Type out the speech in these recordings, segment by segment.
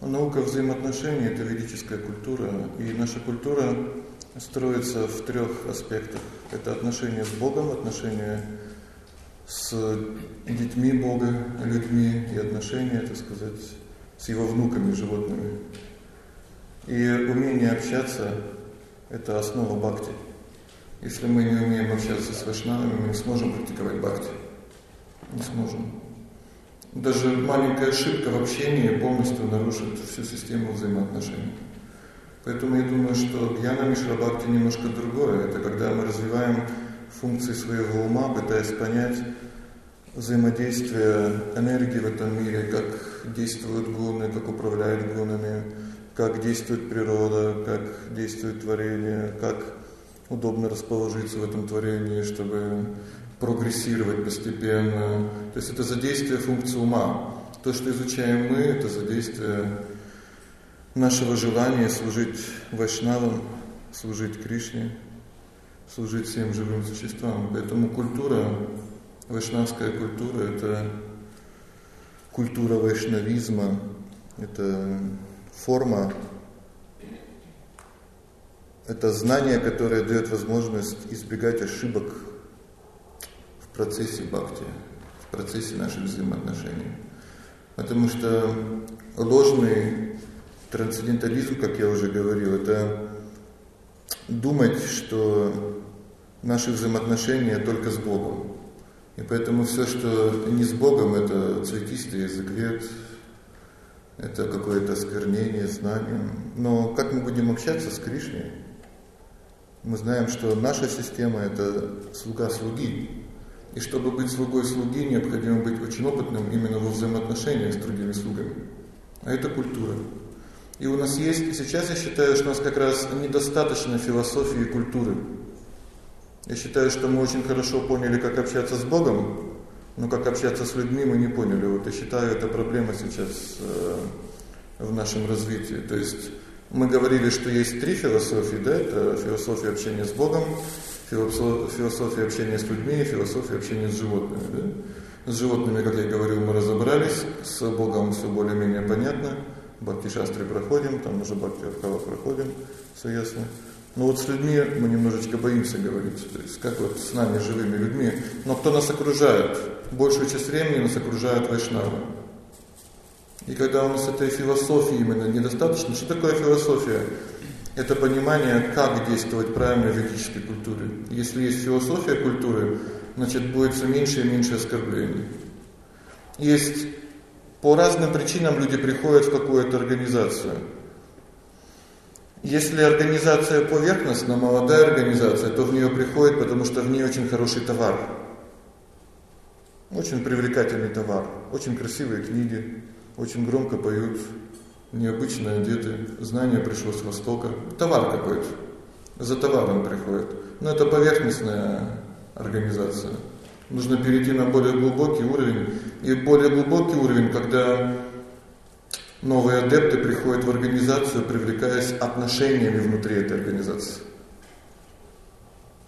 Наука взаимоотношений – это ведическая культура, и наша культура строится в трех аспектах. Это отношения с Богом, отношения с детьми Бога, людьми и отношения, так сказать, с его внуками, животными. И умение общаться – это основа бхакти. Если мы не умеем общаться с вайшнавами, мы не сможем практиковать бхакти. Не сможем. Даже маленькая ошибка в общении полностью нарушит всю систему взаимоотношений. Поэтому я думаю, что гьяна Мишрабхакти немножко другое. Это когда мы развиваем функции своего ума, пытаясь понять взаимодействие энергии в этом мире, как действуют гуны, как управляют гунами, как действует природа, как действует творение, как удобно расположиться в этом творении, чтобы прогрессировать постепенно. То есть это задействие функции ума. То, что изучаем мы, это задействие нашего желания служить вайшнавам, служить Кришне, служить всем живым существам. Поэтому культура, вайшнавская культура – это культура вайшнавизма, это форма, это знание, которое дает возможность избегать ошибок процессе бхакти, в процессе наших взаимоотношений. Потому что ложный трансцендентализм, как я уже говорил, это думать, что наши взаимоотношения только с Богом. И поэтому все, что не с Богом, это цветистый язык, это какое-то осквернение знанием. Но как мы будем общаться с Кришной? Мы знаем, что наша система – это слуга слуги. И чтобы быть слугой слуги, необходимо быть очень опытным именно во взаимоотношениях с другими слугами. А это культура. И у нас есть, сейчас я считаю, что у нас как раз недостаточно философии и культуры. Я считаю, что мы очень хорошо поняли, как общаться с Богом, но как общаться с людьми мы не поняли. Вот я считаю, это проблема сейчас э, в нашем развитии. То есть мы говорили, что есть три философии, да, это философия общения с Богом, философия общения с людьми и философия общения с животными, да. С животными, как я говорил, мы разобрались, с Богом все более-менее понятно, Бхакти-шастры проходим, там уже Бхакти-архава проходим, все ясно. Но вот с людьми мы немножечко боимся говорить, то есть как вот с нами, живыми людьми. Но кто нас окружает? Большую часть времени нас окружают вайшнавы. И когда у нас этой философии именно недостаточно, что такое философия? Это понимание, как действовать правильно в ведической культуре. Если есть философия культуры, значит будет все меньше и меньше оскорблений. Есть по разным причинам люди приходят в какую-то организацию. Если организация поверхностная, молодая организация, то в нее приходят, потому что в ней очень хороший товар. Очень привлекательный товар, очень красивые книги, очень громко поют, необычно одеты, знание пришло с Востока. Товар какой-то. За товаром приходит. Но это поверхностная организация. Нужно перейти на более глубокий уровень. И более глубокий уровень, когда новые адепты приходят в организацию, привлекаясь отношениями внутри этой организации.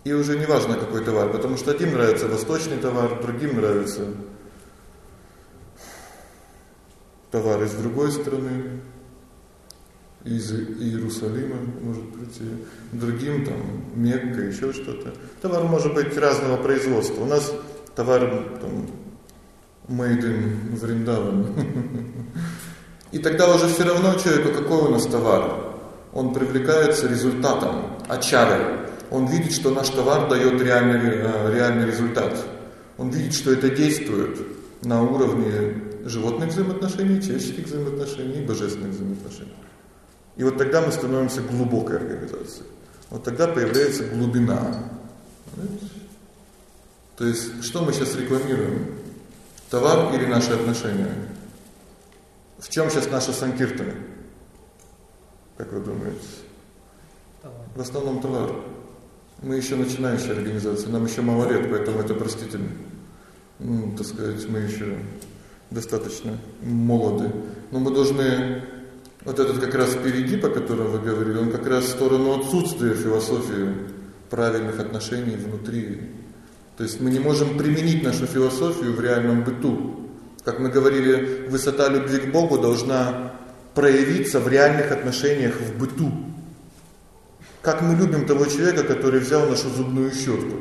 И уже не важно какой товар, потому что одним нравится восточный товар, другим нравится товар из другой страны, из Иерусалима может прийти, другим там Мекка, еще что-то. Товар может быть разного производства. У нас товар там made in Вриндаван. И тогда уже все равно человеку, какой у нас товар. Он привлекается результатом, ачарой. Он видит, что наш товар дает реальный, э, реальный результат. Он видит, что это действует на уровне животных взаимоотношений, человеческих взаимоотношений и божественных взаимоотношений. И вот тогда мы становимся глубокой организацией. Вот тогда появляется глубина. Понимаете? То есть, что мы сейчас рекламируем? Товар или наши отношения? В чем сейчас наши санкиртаны? Как вы думаете? Товар. В основном товар. Мы еще начинающая организация, нам еще мало лет, поэтому это простительно. Ну, так сказать, мы еще достаточно молоды. Но мы должны вот этот как раз впереди, по которому вы говорили, он как раз в сторону отсутствия философии правильных отношений внутри. То есть мы не можем применить нашу философию в реальном быту. Как мы говорили, высота любви к Богу должна проявиться в реальных отношениях в быту. Как мы любим того человека, который взял нашу зубную щетку.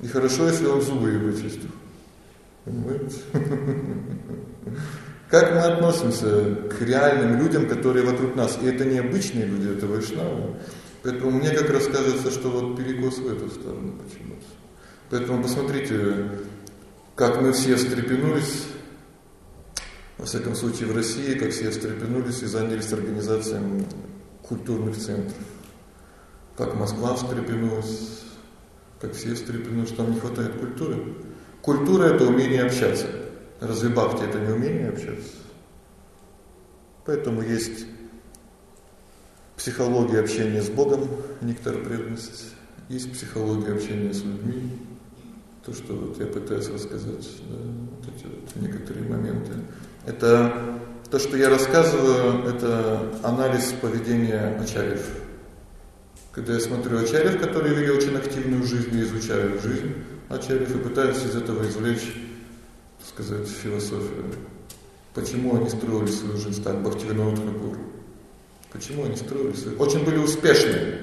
И хорошо, если он зубы и вычистил. Понимаете? Как мы относимся к реальным людям, которые вокруг нас? И это не обычные люди, это вайшнавы. Поэтому мне как раз кажется, что вот перекос в эту сторону почему-то. Поэтому посмотрите, как мы все встрепенулись, во всяком случае в России, как все встрепенулись и занялись организацией культурных центров. Как Москва встрепенулась, как все встрепенулись, что нам не хватает культуры. Культура – это умение общаться. Разве бхакти – это не умение общаться? Поэтому есть психология общения с Богом, нектар преданности, есть психология общения с людьми, то, что вот я пытаюсь рассказать, да, вот эти вот некоторые моменты. Это то, что я рассказываю, это анализ поведения ачарьев. Когда я смотрю ачарьев, которые вели очень активную жизнь и изучаю жизнь ачарьев, и пытаюсь из этого извлечь, сказать, философию. Почему они строили свою жизнь так, Бхактивинод Хакур? Почему они строили свою Очень были успешны.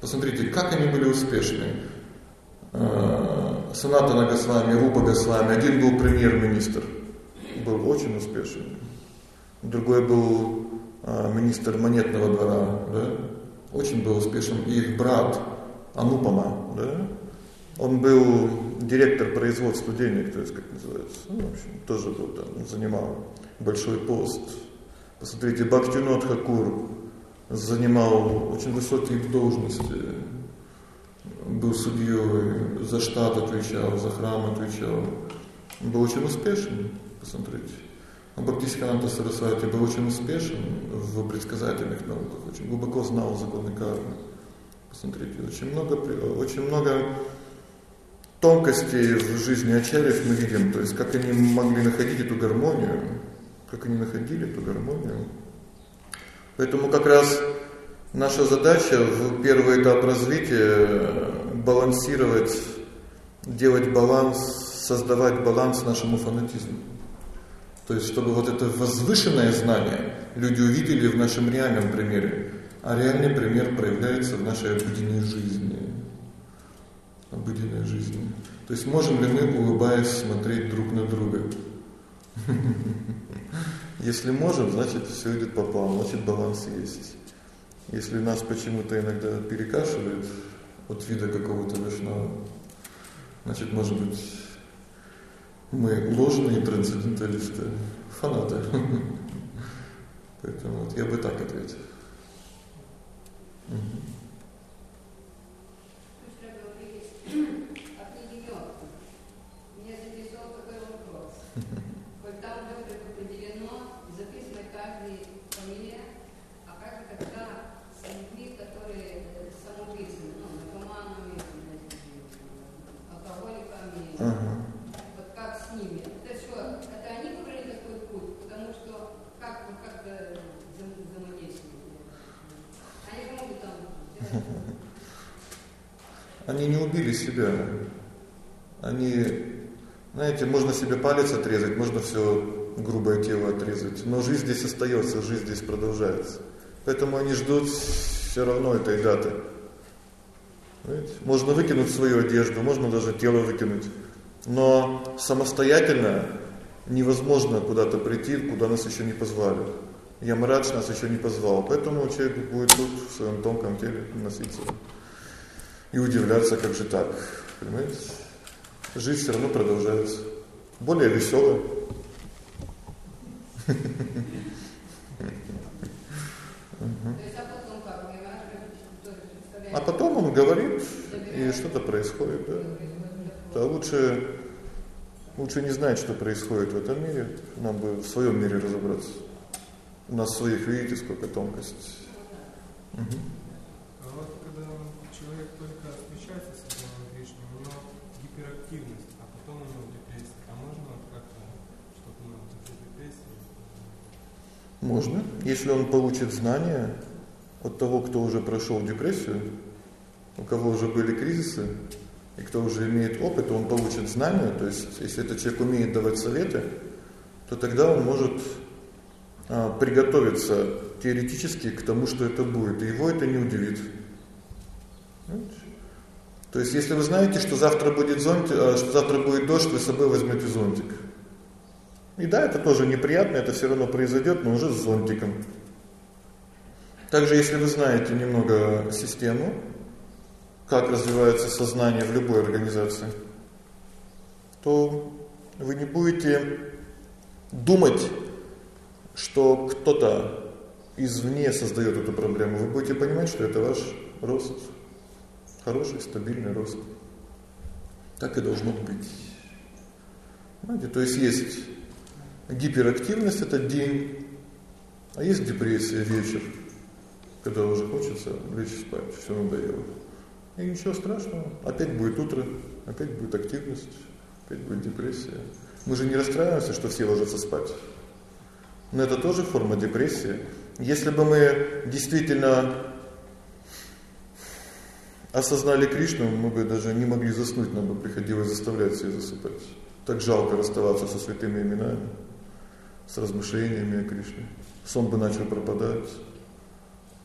Посмотрите, как они были успешны. А, Саната Нагасвами, Рупа Госвами, один был премьер-министр, был очень успешен. Другой был а, министр монетного двора, да? очень был успешен. И их брат Анупама, да? Он был директор производства денег, то есть, как называется, ну, в общем, тоже был там, занимал большой пост. Посмотрите, Бхактинот Хакур занимал очень высокие должности, был судьей, за штат отвечал, за храм отвечал. был очень успешен, посмотрите. А Бхактисиканта Сарасвати был очень успешен в предсказательных науках, очень глубоко знал законы кармы. Посмотрите, очень много, очень много тонкостей в жизни ачарьев мы видим, то есть как они могли находить эту гармонию, как они находили эту гармонию. Поэтому как раз наша задача в первый этап развития балансировать, делать баланс, создавать баланс нашему фанатизму. То есть, чтобы вот это возвышенное знание люди увидели в нашем реальном примере, а реальный пример проявляется в нашей обыденной жизни. Обыденной жизни. То есть, можем ли мы, улыбаясь, смотреть друг на друга? Если можем, значит, все идет по плану, значит, баланс есть. Если нас почему-то иногда перекашивает от вида какого-то вишнава, значит, может быть, мы ложные трансценденталисты, фанаты. Поэтому вот я бы так ответил. Угу. Two. Они не убили себя. Они, знаете, можно себе палец отрезать, можно все грубое тело отрезать, но жизнь здесь остается, жизнь здесь продолжается. Поэтому они ждут все равно этой даты. Знаете? Можно выкинуть свою одежду, можно даже тело выкинуть. Но самостоятельно невозможно куда-то прийти, куда нас еще не позвали. Ямарадж нас еще не позвал, поэтому человек будет тут в своем тонком теле носиться и удивляться, как же так, понимаете? Жизнь все равно продолжается, более веселая. А потом он говорит, и что-то происходит, да. Да лучше, лучше не знать, что происходит в этом мире, нам бы в своем мире разобраться. У нас своих, видите, сколько тонкостей. Угу. А вот когда человек только встречается с этим Кришной, у него гиперактивность, а потом у него депрессия. А можно вот как-то, чтобы ну, депрессия? Можно, если он получит знания от того, кто уже прошел депрессию, у кого уже были кризисы, и кто уже имеет опыт, он получит знания, то есть если этот человек умеет давать советы, то тогда он может а, приготовиться теоретически к тому, что это будет, и его это не удивит. То есть, если вы знаете, что завтра будет зонтик, а, что завтра будет дождь, вы с собой возьмете зонтик. И да, это тоже неприятно, это все равно произойдет, но уже с зонтиком. Также, если вы знаете немного систему, как развивается сознание в любой организации, то вы не будете думать, что кто-то извне создает эту проблему. Вы будете понимать, что это ваш рост. Хороший, стабильный рост. Так и должно быть. Знаете, то есть есть гиперактивность это день, а есть депрессия вечер, когда уже хочется лечь спать, все надоело. И ничего страшного, опять будет утро, опять будет активность, опять будет депрессия. Мы же не расстраиваемся, что все ложатся спать. Но это тоже форма депрессии. Если бы мы действительно осознали Кришну, мы бы даже не могли заснуть, нам бы приходилось заставлять себя засыпать. Так жалко расставаться со святыми именами, с размышлениями о Кришне. Сон бы начал пропадать.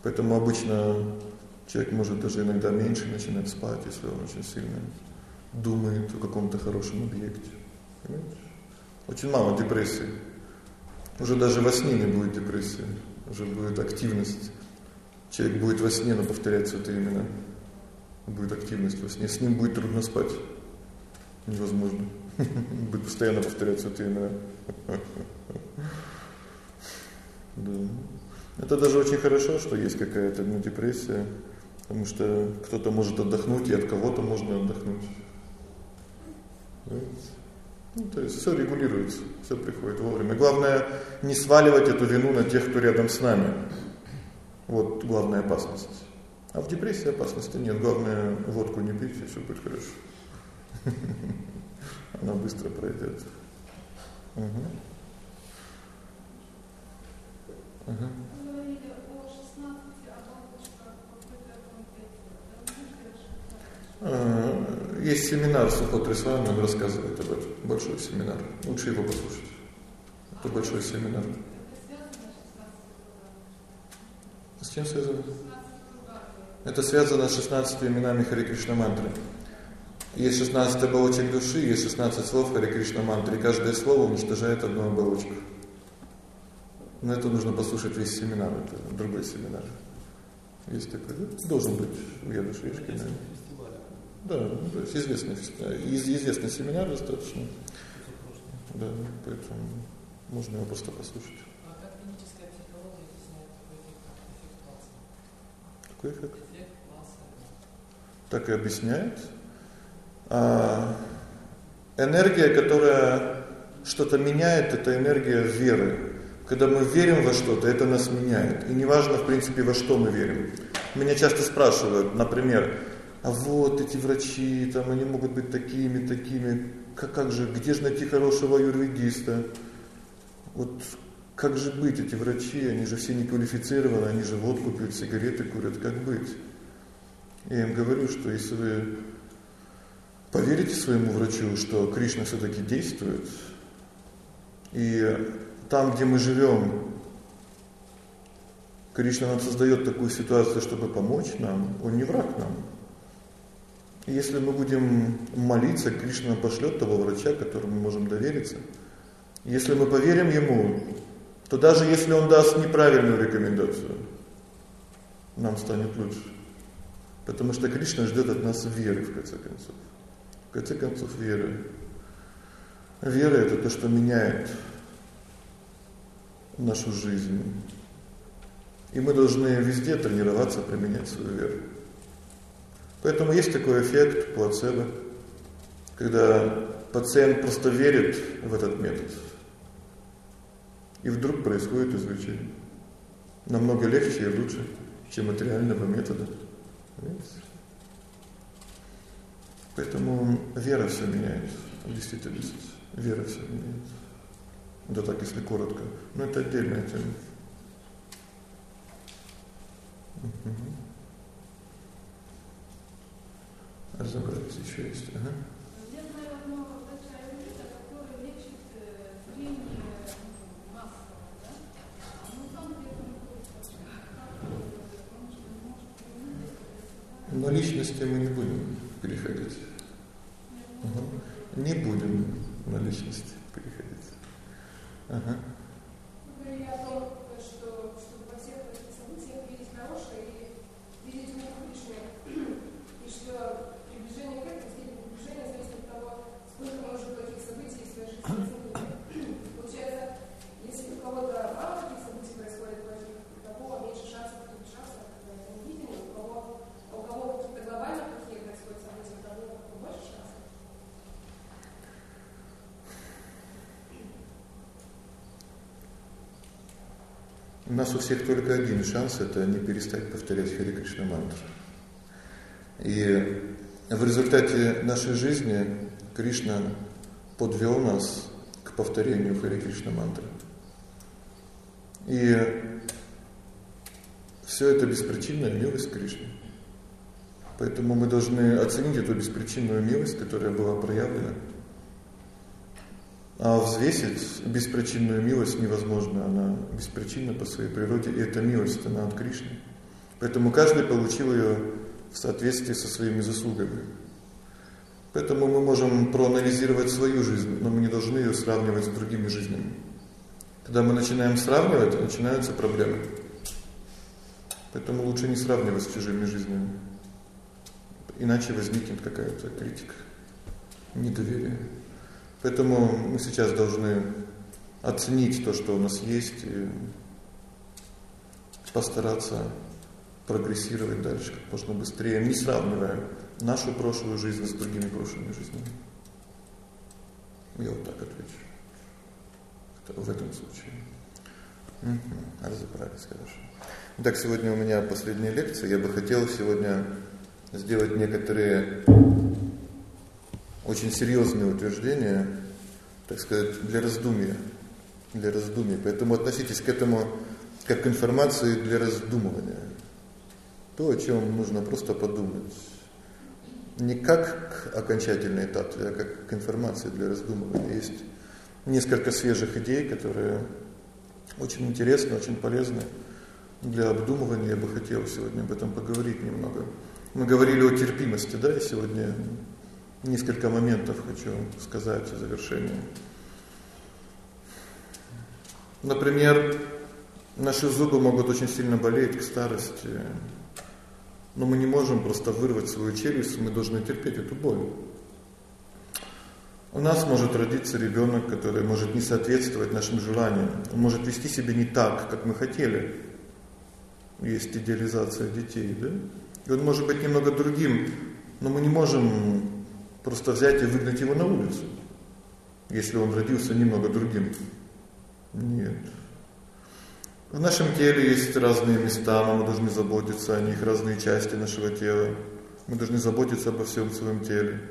Поэтому обычно человек может даже иногда меньше начинать спать, если он очень сильно думает о каком-то хорошем объекте. Понимаете? Очень мало депрессии. Уже даже во сне не будет депрессии. Уже будет активность. Человек будет во сне, но повторять святые имена будет активность во сне, с ним будет трудно спать. Невозможно. Будет постоянно повторяться это имя. Да. Это даже очень хорошо, что есть какая-то ну, депрессия, потому что кто-то может отдохнуть, и от кого-то можно отдохнуть. Ну, то есть все регулируется, все приходит вовремя. Главное не сваливать эту вину на тех, кто рядом с нами. Вот главная опасность. А в депрессии опасности нет. Главное, водку не пить, и все будет хорошо. Она быстро пройдет. Угу. Угу. Есть семинар с вами, он рассказывает об этом. Большой семинар. Лучше его послушать. Это большой семинар. С чем связано? Это связано с 16 именами Хари Кришна мантры. Есть 16 оболочек души, есть 16 слов Хари Кришна мантры, и каждое слово уничтожает одну оболочку. Но это нужно послушать весь семинар, это другой семинар. Есть такой, должен быть в Ядушевичке, наверное. Да, ну, то есть известный, известный семинар достаточно. Да, поэтому можно его просто послушать. А как клиническая психология объясняет такой эффект? Эффект? так и объясняет. А, энергия, которая что-то меняет, это энергия веры. Когда мы верим во что-то, это нас меняет. И неважно, в принципе, во что мы верим. Меня часто спрашивают, например, а вот эти врачи, там они могут быть такими, такими. Как, как же, где же найти хорошего юрведиста? Вот как же быть, эти врачи, они же все не квалифицированы, они же водку пьют, сигареты курят, как быть? Я им говорю, что если вы поверите своему врачу, что Кришна все-таки действует, и там, где мы живем, Кришна нам создает такую ситуацию, чтобы помочь нам, он не враг нам. Если мы будем молиться, Кришна пошлет того врача, которому мы можем довериться. Если мы поверим ему, то даже если он даст неправильную рекомендацию, нам станет лучше. Потому что Кришна ждет от нас веры, в конце концов. В конце концов, веры. Вера – это то, что меняет нашу жизнь. И мы должны везде тренироваться применять свою веру. Поэтому есть такой эффект плацебо, когда пациент просто верит в этот метод. И вдруг происходит излечение. Намного легче и лучше, чем от реального метода. Поэтому вера все меняет. Действительно, вера все меняет. Да так, если коротко. Но это отдельная тема. Угу. Разобрались еще есть. Ага. На личности мы не будем переходить. Угу. Не будем на личности. Ага. Что, чтобы во всех этих событиях видеть хорошее и видеть в них лишнее. И что приближение к этому, степень приближения зависит от того, сколько может плохих событий в своей жизни Получается, если у кого-то мало таких событий происходит плохих, у того меньше шансов каких шансов на это невидение, у кого, а у кого какие-то глобально плохие происходят события, у того больше шансов. У нас у всех только один шанс, это не перестать повторять Хари Кришна мантру. И в результате нашей жизни Кришна подвел нас к повторению Хари Кришна мантры. И все это беспричинная милость Кришны. Поэтому мы должны оценить эту беспричинную милость, которая была проявлена а взвесить беспричинную милость невозможно, она беспричинна по своей природе, и эта милость, она от Кришны. Поэтому каждый получил ее в соответствии со своими заслугами. Поэтому мы можем проанализировать свою жизнь, но мы не должны ее сравнивать с другими жизнями. Когда мы начинаем сравнивать, начинаются проблемы. Поэтому лучше не сравнивать с чужими жизнями. Иначе возникнет какая-то критика, недоверие. Поэтому мы сейчас должны оценить то, что у нас есть, и постараться прогрессировать дальше как можно быстрее, не сравнивая нашу прошлую жизнь с другими прошлыми жизнями. Я вот так отвечу. В этом случае. Угу, разобрались хорошо. Итак, сегодня у меня последняя лекция. Я бы хотел сегодня сделать некоторые очень серьезные утверждения, так сказать, для раздумья, для раздумья. Поэтому относитесь к этому как к информации для раздумывания. То, о чем нужно просто подумать. Не как к окончательной этапе, а как к информации для раздумывания. Есть несколько свежих идей, которые очень интересны, очень полезны для обдумывания. Я бы хотел сегодня об этом поговорить немного. Мы говорили о терпимости, да, и сегодня Несколько моментов хочу сказать в завершении. Например, наши зубы могут очень сильно болеть к старости, но мы не можем просто вырвать свою челюсть, мы должны терпеть эту боль. У нас может родиться ребенок, который может не соответствовать нашим желаниям, он может вести себя не так, как мы хотели. Есть идеализация детей, да? И он может быть немного другим, но мы не можем просто взять и выгнать его на улицу, если он родился немного другим. Нет. В нашем теле есть разные места, но мы должны заботиться о них, разные части нашего тела. Мы должны заботиться обо всем своем теле,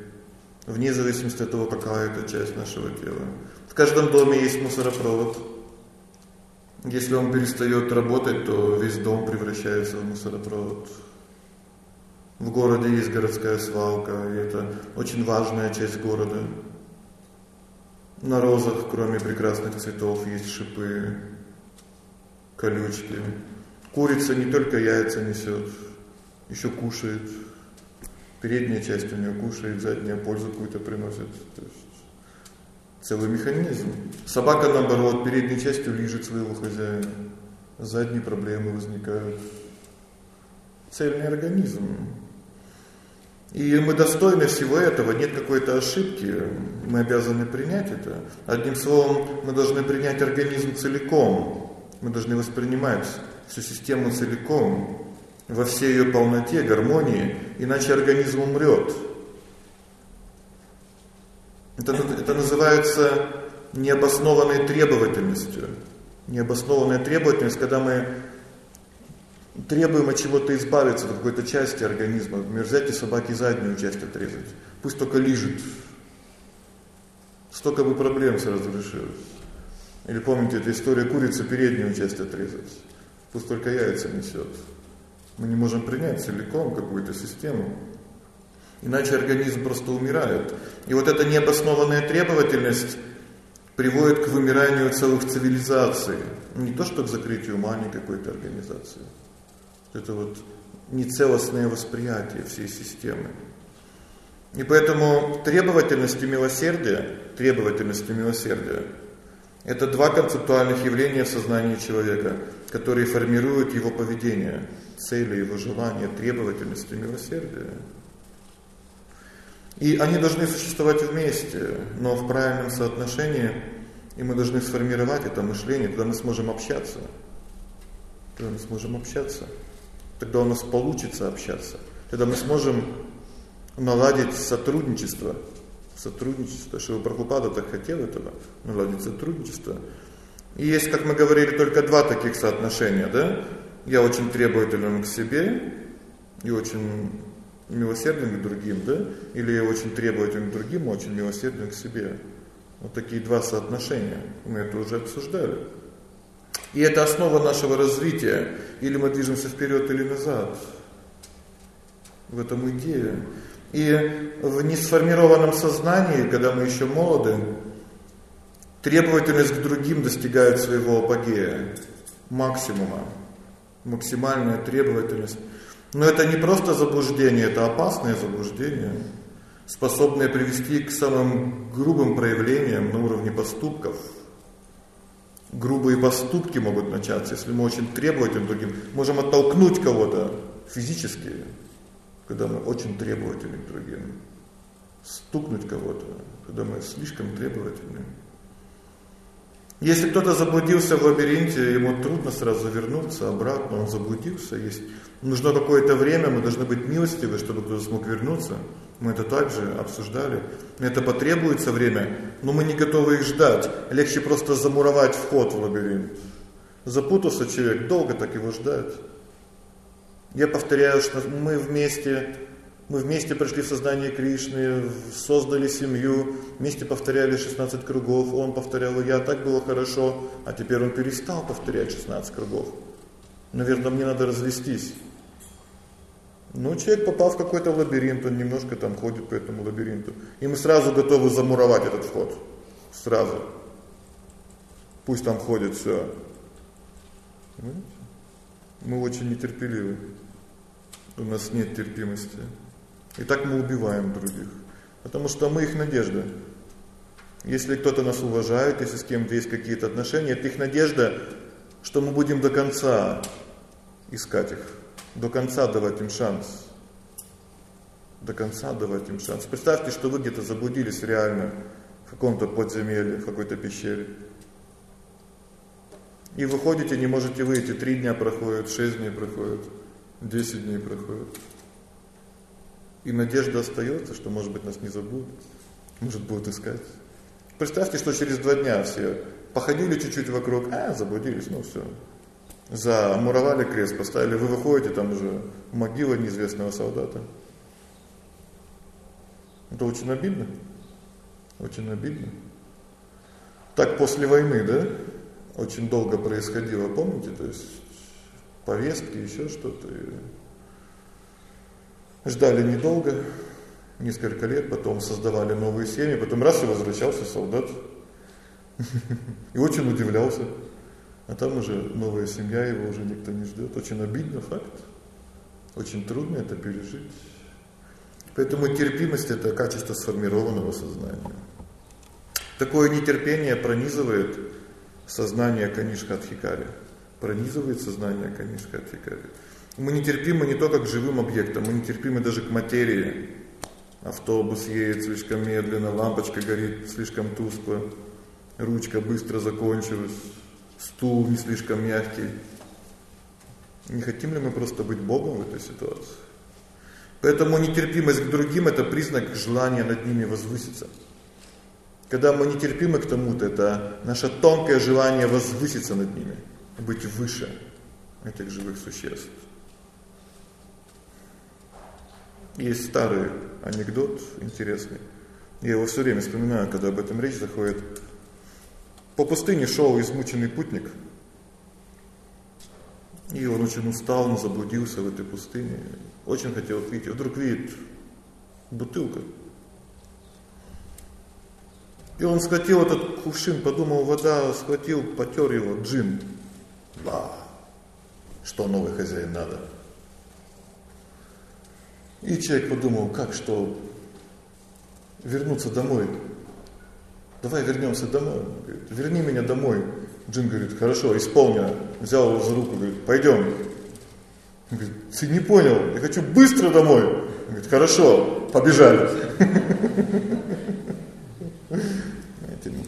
вне зависимости от того, какая это часть нашего тела. В каждом доме есть мусоропровод. Если он перестает работать, то весь дом превращается в мусоропровод. В городе есть городская свалка, и это очень важная часть города. На розах, кроме прекрасных цветов, есть шипы, колючки. Курица не только яйца несет, еще кушает. Передняя часть у нее кушает, задняя пользу какую-то приносит. То есть целый механизм. Собака, наоборот, передней частью лижет своего хозяина. Задние проблемы возникают. Цельный организм. И мы достойны всего этого, нет какой-то ошибки, мы обязаны принять это. Одним словом, мы должны принять организм целиком, мы должны воспринимать всю систему целиком, во всей ее полноте, гармонии, иначе организм умрет. Это, это называется необоснованной требовательностью. Необоснованная требовательность, когда мы требуем от чего-то избавиться, от какой-то части организма. Например, взять и собаке заднюю часть отрезать. Пусть только лежит. Столько бы проблем сразу решилось. Или помните, эта история курицы переднюю часть отрезать. Пусть только яйца несет. Мы не можем принять целиком какую-то систему. Иначе организм просто умирает. И вот эта необоснованная требовательность приводит к вымиранию целых цивилизаций. Не то, что к закрытию ума какой-то организации. Это вот нецелостное восприятие всей системы. И поэтому требовательность и милосердие, требовательность и милосердие это два концептуальных явления в сознании человека, которые формируют его поведение, цели, его желания, требовательность и милосердие. И они должны существовать вместе, но в правильном соотношении, и мы должны сформировать это мышление, тогда мы сможем общаться. Тогда мы сможем общаться. Тогда у нас получится общаться. Тогда мы сможем наладить сотрудничество. Сотрудничество, что Прабхупада так хотел этого, наладить сотрудничество. И есть, как мы говорили, только два таких соотношения, да? Я очень требователен к себе и очень милосерден к другим, да? Или я очень требователен к другим, очень милосерден к себе. Вот такие два соотношения. Мы это уже обсуждали. И это основа нашего развития. Или мы движемся вперед, или назад. В этом идея. И в несформированном сознании, когда мы еще молоды, требовательность к другим достигает своего апогея, максимума, максимальная требовательность. Но это не просто заблуждение, это опасное заблуждение, способное привести к самым грубым проявлениям на уровне поступков. Грубые поступки могут начаться, если мы очень требовательны другим. Можем оттолкнуть кого-то физически, когда мы очень требовательны к другим. Стукнуть кого-то, когда мы слишком требовательны. Если кто-то заблудился в лабиринте, ему трудно сразу вернуться обратно, он заблудился, есть нужно какое-то время, мы должны быть милостивы, чтобы кто-то смог вернуться. Мы это также обсуждали. Это потребуется время, но мы не готовы их ждать. Легче просто замуровать вход в лабиринт. Запутался человек, долго так его ждать. Я повторяю, что мы вместе, мы вместе пришли в сознание Кришны, создали семью, вместе повторяли 16 кругов, он повторял, и я, так было хорошо, а теперь он перестал повторять 16 кругов. Наверное, мне надо развестись. Ну, человек попал в какой-то лабиринт, он немножко там ходит по этому лабиринту. И мы сразу готовы замуровать этот вход. Сразу. Пусть там ходит все. Мы очень нетерпеливы. У нас нет терпимости. И так мы убиваем других. Потому что мы их надежда. Если кто-то нас уважает, если с кем-то есть какие-то отношения, это их надежда, что мы будем до конца искать их, до конца давать им шанс. До конца давать им шанс. Представьте, что вы где-то заблудились реально в каком-то подземелье, в какой-то пещере. И выходите, не можете выйти, три дня проходят, шесть дней проходят. 10 дней проходит. И надежда остается, что, может быть, нас не забудут, может, будут искать. Представьте, что через два дня все походили чуть-чуть вокруг, а, заблудились, ну все. Замуровали крест, поставили, вы выходите, там уже могила неизвестного солдата. Это очень обидно. Очень обидно. Так после войны, да? Очень долго происходило, помните? То есть повестки, еще что-то. Ждали недолго, несколько лет, потом создавали новые семьи, потом раз и возвращался солдат. И очень удивлялся. А там уже новая семья, его уже никто не ждет. Очень обидно, факт. Очень трудно это пережить. Поэтому терпимость это качество сформированного сознания. Такое нетерпение пронизывает сознание Канишка Адхикари пронизывает сознание Канишка Атикари. Мы нетерпимы не только к живым объектам, мы нетерпимы даже к материи. Автобус едет слишком медленно, лампочка горит слишком тускло, ручка быстро закончилась, стул не слишком мягкий. Не хотим ли мы просто быть Богом в этой ситуации? Поэтому нетерпимость к другим это признак желания над ними возвыситься. Когда мы нетерпимы к тому-то, это наше тонкое желание возвыситься над ними быть выше этих живых существ. Есть старый анекдот интересный. Я его все время вспоминаю, когда об этом речь заходит. По пустыне шел измученный путник. И он очень устал, он заблудился в этой пустыне. Очень хотел пить. И вдруг видит бутылка. И он схватил этот кувшин, подумал, вода, схватил, потер его, джин. Да. Что новый хозяин надо? И человек подумал, как что, вернуться домой. Давай вернемся домой. говорит, верни меня домой. Джин говорит, хорошо, исполню. Взял его за руку, говорит, пойдем. Он говорит, ты не понял, я хочу быстро домой. Он говорит, хорошо, побежали.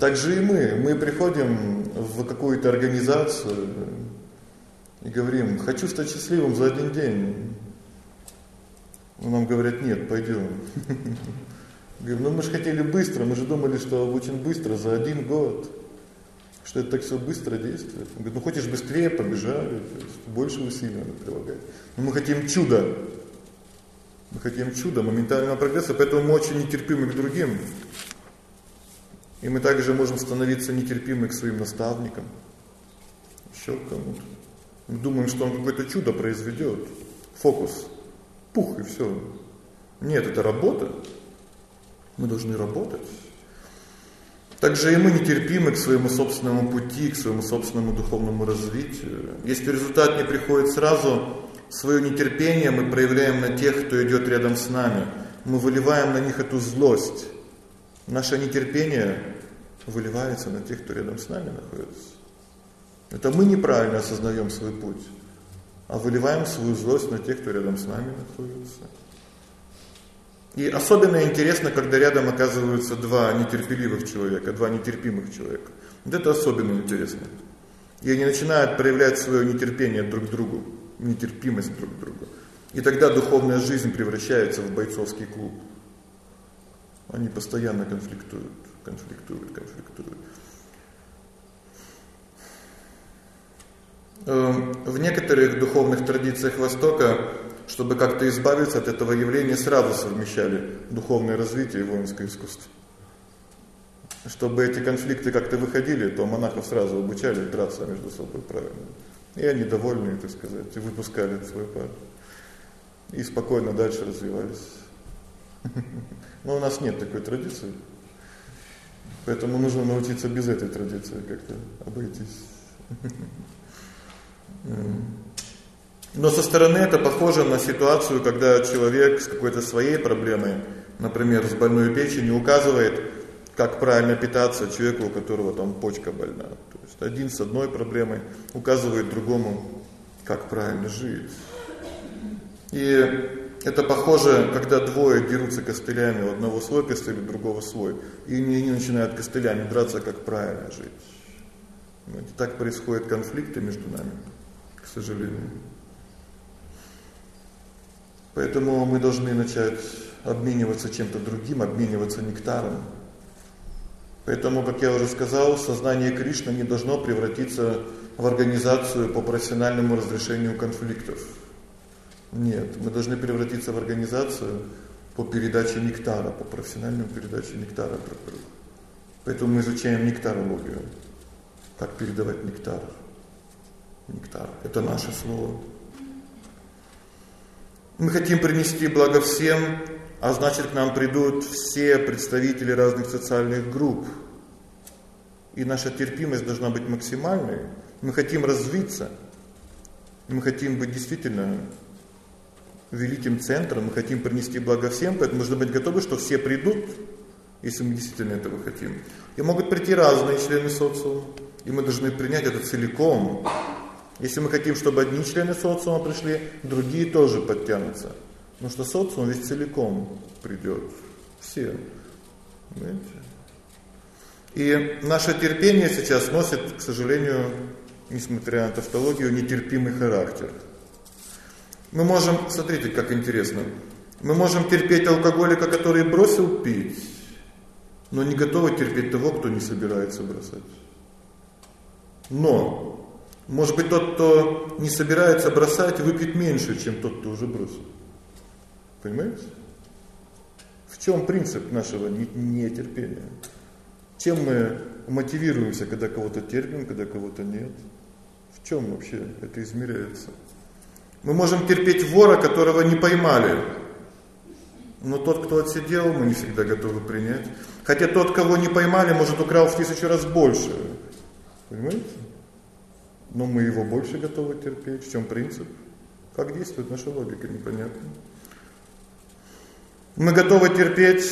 Так же и мы. Мы приходим в какую-то организацию и говорим, хочу стать счастливым за один день. Нам говорят, нет, пойдем. Говорим, ну мы же хотели быстро, мы же думали, что очень быстро, за один год. Что это так все быстро действует. Он говорит, ну хочешь быстрее, побежали, больше усилий надо прилагать. Но мы хотим чуда. Мы хотим чуда, моментального прогресса, поэтому мы очень нетерпимы к другим. И мы также можем становиться нетерпимы к своим наставникам, еще к кому-то. Мы думаем, что он какое-то чудо произведет. Фокус. Пух и все. Нет, это работа. Мы должны работать. Также и мы нетерпимы к своему собственному пути, к своему собственному духовному развитию. Если результат не приходит сразу, свое нетерпение мы проявляем на тех, кто идет рядом с нами. Мы выливаем на них эту злость. Наше нетерпение выливается на тех, кто рядом с нами находится. Это мы неправильно осознаем свой путь, а выливаем свою злость на тех, кто рядом с нами находится. И особенно интересно, когда рядом оказываются два нетерпеливых человека, два нетерпимых человека. Вот это особенно интересно. И они начинают проявлять свое нетерпение друг к другу, нетерпимость друг к другу. И тогда духовная жизнь превращается в бойцовский клуб. Они постоянно конфликтуют, конфликтуют, конфликтуют. Эм, в некоторых духовных традициях Востока чтобы как-то избавиться от этого явления, сразу совмещали духовное развитие и воинское искусство. Чтобы эти конфликты как-то выходили, то монахов сразу обучали драться между собой правильно. И они довольны, так сказать, и выпускали свой пар. И спокойно дальше развивались. Но у нас нет такой традиции. Поэтому нужно научиться без этой традиции как-то обойтись. Но со стороны это похоже на ситуацию, когда человек с какой-то своей проблемой, например, с больной печенью, указывает, как правильно питаться человеку, у которого там почка больна. То есть один с одной проблемой указывает другому, как правильно жить. И это похоже, когда двое дерутся костылями, у одного свой костыль, у другого свой, и они начинают костылями драться, как правильно жить. Вот так происходят конфликты между нами, к сожалению. Поэтому мы должны начать обмениваться чем-то другим, обмениваться нектаром. Поэтому, как я уже сказал, сознание Кришны не должно превратиться в организацию по профессиональному разрешению конфликтов. Нет, мы должны превратиться в организацию по передаче нектара, по профессиональной передаче нектара друг другу. Поэтому мы изучаем нектарологию. Как передавать нектар. Нектар это наше слово. Мы хотим принести благо всем, а значит, к нам придут все представители разных социальных групп. И наша терпимость должна быть максимальной. Мы хотим развиться. Мы хотим быть действительно великим центром, мы хотим принести благо всем, поэтому нужно быть готовы, что все придут, если мы действительно этого хотим. И могут прийти разные члены социума, и мы должны принять это целиком. Если мы хотим, чтобы одни члены социума пришли, другие тоже подтянутся. Потому что социум весь целиком придет. Все. Понимаете? И наше терпение сейчас носит, к сожалению, несмотря на тавтологию, нетерпимый характер. Мы можем, смотрите, как интересно. Мы можем терпеть алкоголика, который бросил пить, но не готовы терпеть того, кто не собирается бросать. Но может быть, тот, кто не собирается бросать, выпьет меньше, чем тот, кто уже бросил. Понимаете? В чем принцип нашего нетерпения? Чем мы мотивируемся, когда кого-то терпим, когда кого-то нет? В чем вообще это измеряется? Мы можем терпеть вора, которого не поймали. Но тот, кто отсидел, мы не всегда готовы принять. Хотя тот, кого не поймали, может украл в тысячу раз больше. Понимаете? Но мы его больше готовы терпеть. В чем принцип? Как действует наша логика, непонятно. Мы готовы терпеть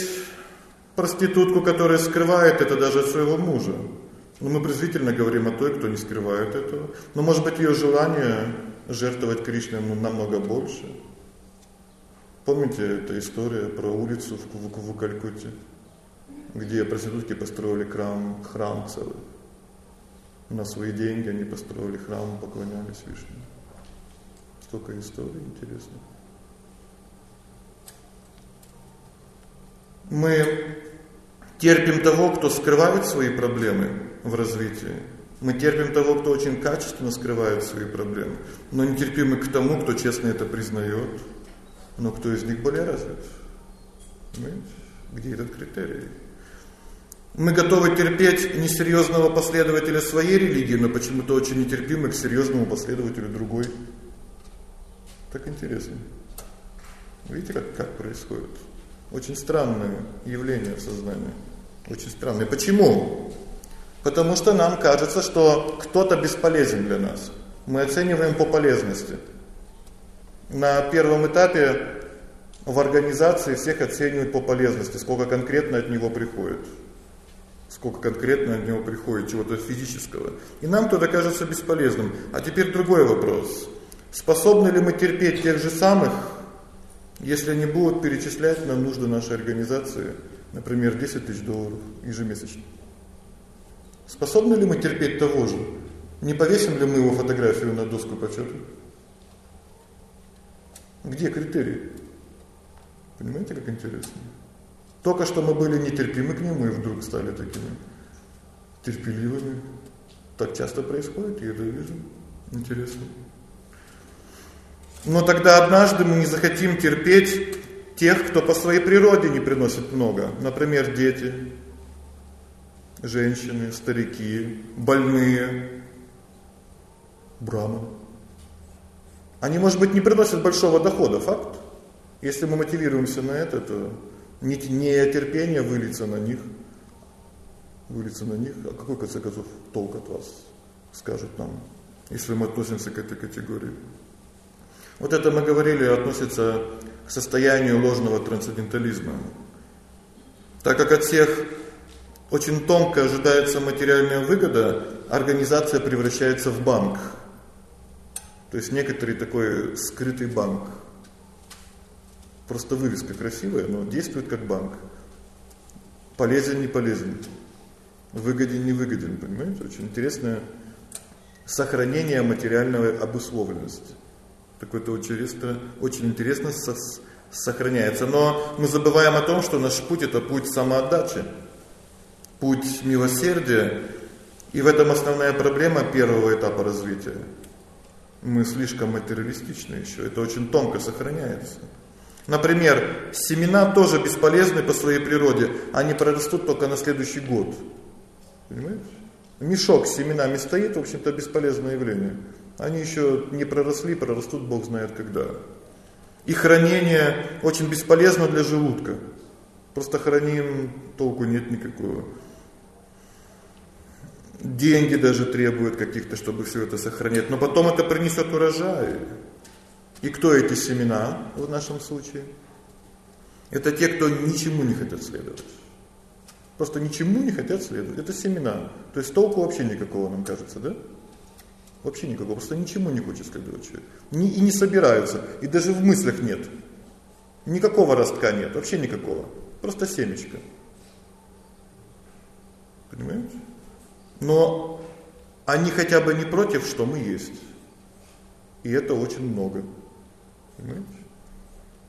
проститутку, которая скрывает это даже от своего мужа. Но мы презрительно говорим о той, кто не скрывает этого. Но может быть ее желание жертвовать Кришне ну, намного больше. Помните эту историю про улицу в, в, в Калькутте, где проститутки построили храм, храм целый. На свои деньги они построили храм, поклонялись Вишне. Столько историй интересных. Мы терпим того, кто скрывает свои проблемы в развитии. Мы терпим того, кто очень качественно скрывает свои проблемы, но не терпим и к тому, кто честно это признает. Но кто из них более развит? Понимаете? Где этот критерий? Мы готовы терпеть несерьезного последователя своей религии, но почему-то очень нетерпимы к серьезному последователю другой. Так интересно. Видите, как как происходит? Очень странное явление в сознании. Очень странное. Почему? Потому что нам кажется, что кто-то бесполезен для нас. Мы оцениваем по полезности. На первом этапе в организации всех оценивают по полезности, сколько конкретно от него приходит. Сколько конкретно от него приходит чего-то физического. И нам это кажется бесполезным. А теперь другой вопрос. Способны ли мы терпеть тех же самых, если они будут перечислять на нужды нашей организации, например, 10 тысяч долларов ежемесячно? Способны ли мы терпеть того же? Не повесим ли мы его фотографию на доску почета? Где критерии? Понимаете, как интересно? Только что мы были нетерпимы к нему и вдруг стали такими терпеливыми. Так часто происходит, я это вижу. Интересно. Но тогда однажды мы не захотим терпеть тех, кто по своей природе не приносит много. Например, дети, женщины, старики, больные, браманы. Они, может быть, не приносят большого дохода, факт. Если мы мотивируемся на это, то не, не терпение выльется на них, выльется на них, а какой, в конце концов, толк от вас, скажут нам, если мы относимся к этой категории. Вот это мы говорили, относится к состоянию ложного трансцендентализма. Так как от всех очень тонко ожидается материальная выгода, организация превращается в банк – то есть некоторый такой скрытый банк. Просто вывеска красивая, но действует как банк. Полезен, не полезен. Выгоден, не выгоден, понимаете? Очень интересное сохранение материальной обусловленности. Такое-то очень интересно, очень интересно сохраняется. Но мы забываем о том, что наш путь это путь самоотдачи, путь милосердия, и в этом основная проблема первого этапа развития. Мы слишком материалистичны еще, это очень тонко сохраняется. Например, семена тоже бесполезны по своей природе, они прорастут только на следующий год. Понимаете? Мешок с семенами стоит, в общем-то, бесполезное явление. Они еще не проросли, прорастут Бог знает когда. И хранение очень бесполезно для желудка. Просто храним, толку нет никакого деньги даже требуют каких-то, чтобы все это сохранять, но потом это принесет урожай. И кто эти семена в нашем случае? Это те, кто ничему не хотят следовать. Просто ничему не хотят следовать. Это семена. То есть толку вообще никакого, нам кажется, да? Вообще никакого. Просто ничему не хочет следовать человек. Ни, и не собираются. И даже в мыслях нет. Никакого ростка нет. Вообще никакого. Просто семечко. Понимаете? Но они хотя бы не против, что мы есть. И это очень много. Понимаете?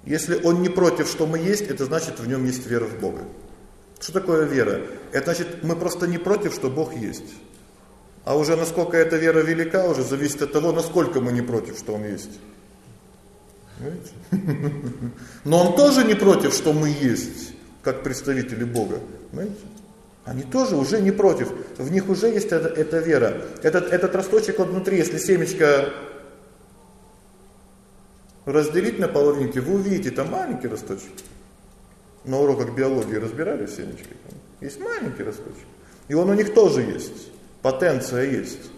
Если он не против, что мы есть, это значит, в нем есть вера в Бога. Что такое вера? Это значит, мы просто не против, что Бог есть. А уже насколько эта вера велика, уже зависит от того, насколько мы не против, что Он есть. Понимаете? Но Он тоже не против, что мы есть, как представители Бога. Понимаете? Они тоже уже не против. В них уже есть эта, эта вера. Этот, этот росточек вот внутри, если семечко разделить на половинки, вы увидите, там маленький росточек. На уроках биологии разбирали семечки. Есть маленький росточек. И он у них тоже есть. Потенция есть.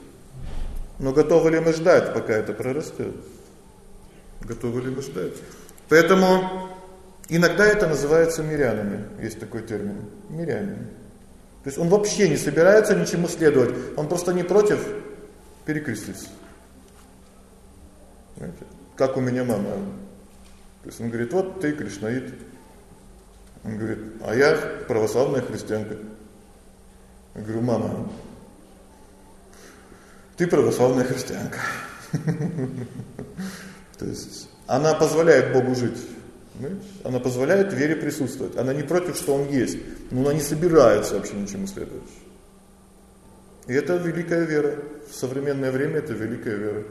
Но готовы ли мы ждать, пока это прорастет? Готовы ли мы ждать? Поэтому Иногда это называется мирянами, есть такой термин, миряне. То есть он вообще не собирается ничему следовать, он просто не против перекреститься. Знаете? Как у меня мама. То есть он говорит: "Вот ты кришнаит". Он говорит: "А я православная христианка". Я говорю: "Мама, ты православная христианка". То есть она позволяет Богу жить. Она позволяет вере присутствовать. Она не против, что он есть, но она не собирается вообще ничему следовать. И это великая вера. В современное время это великая вера.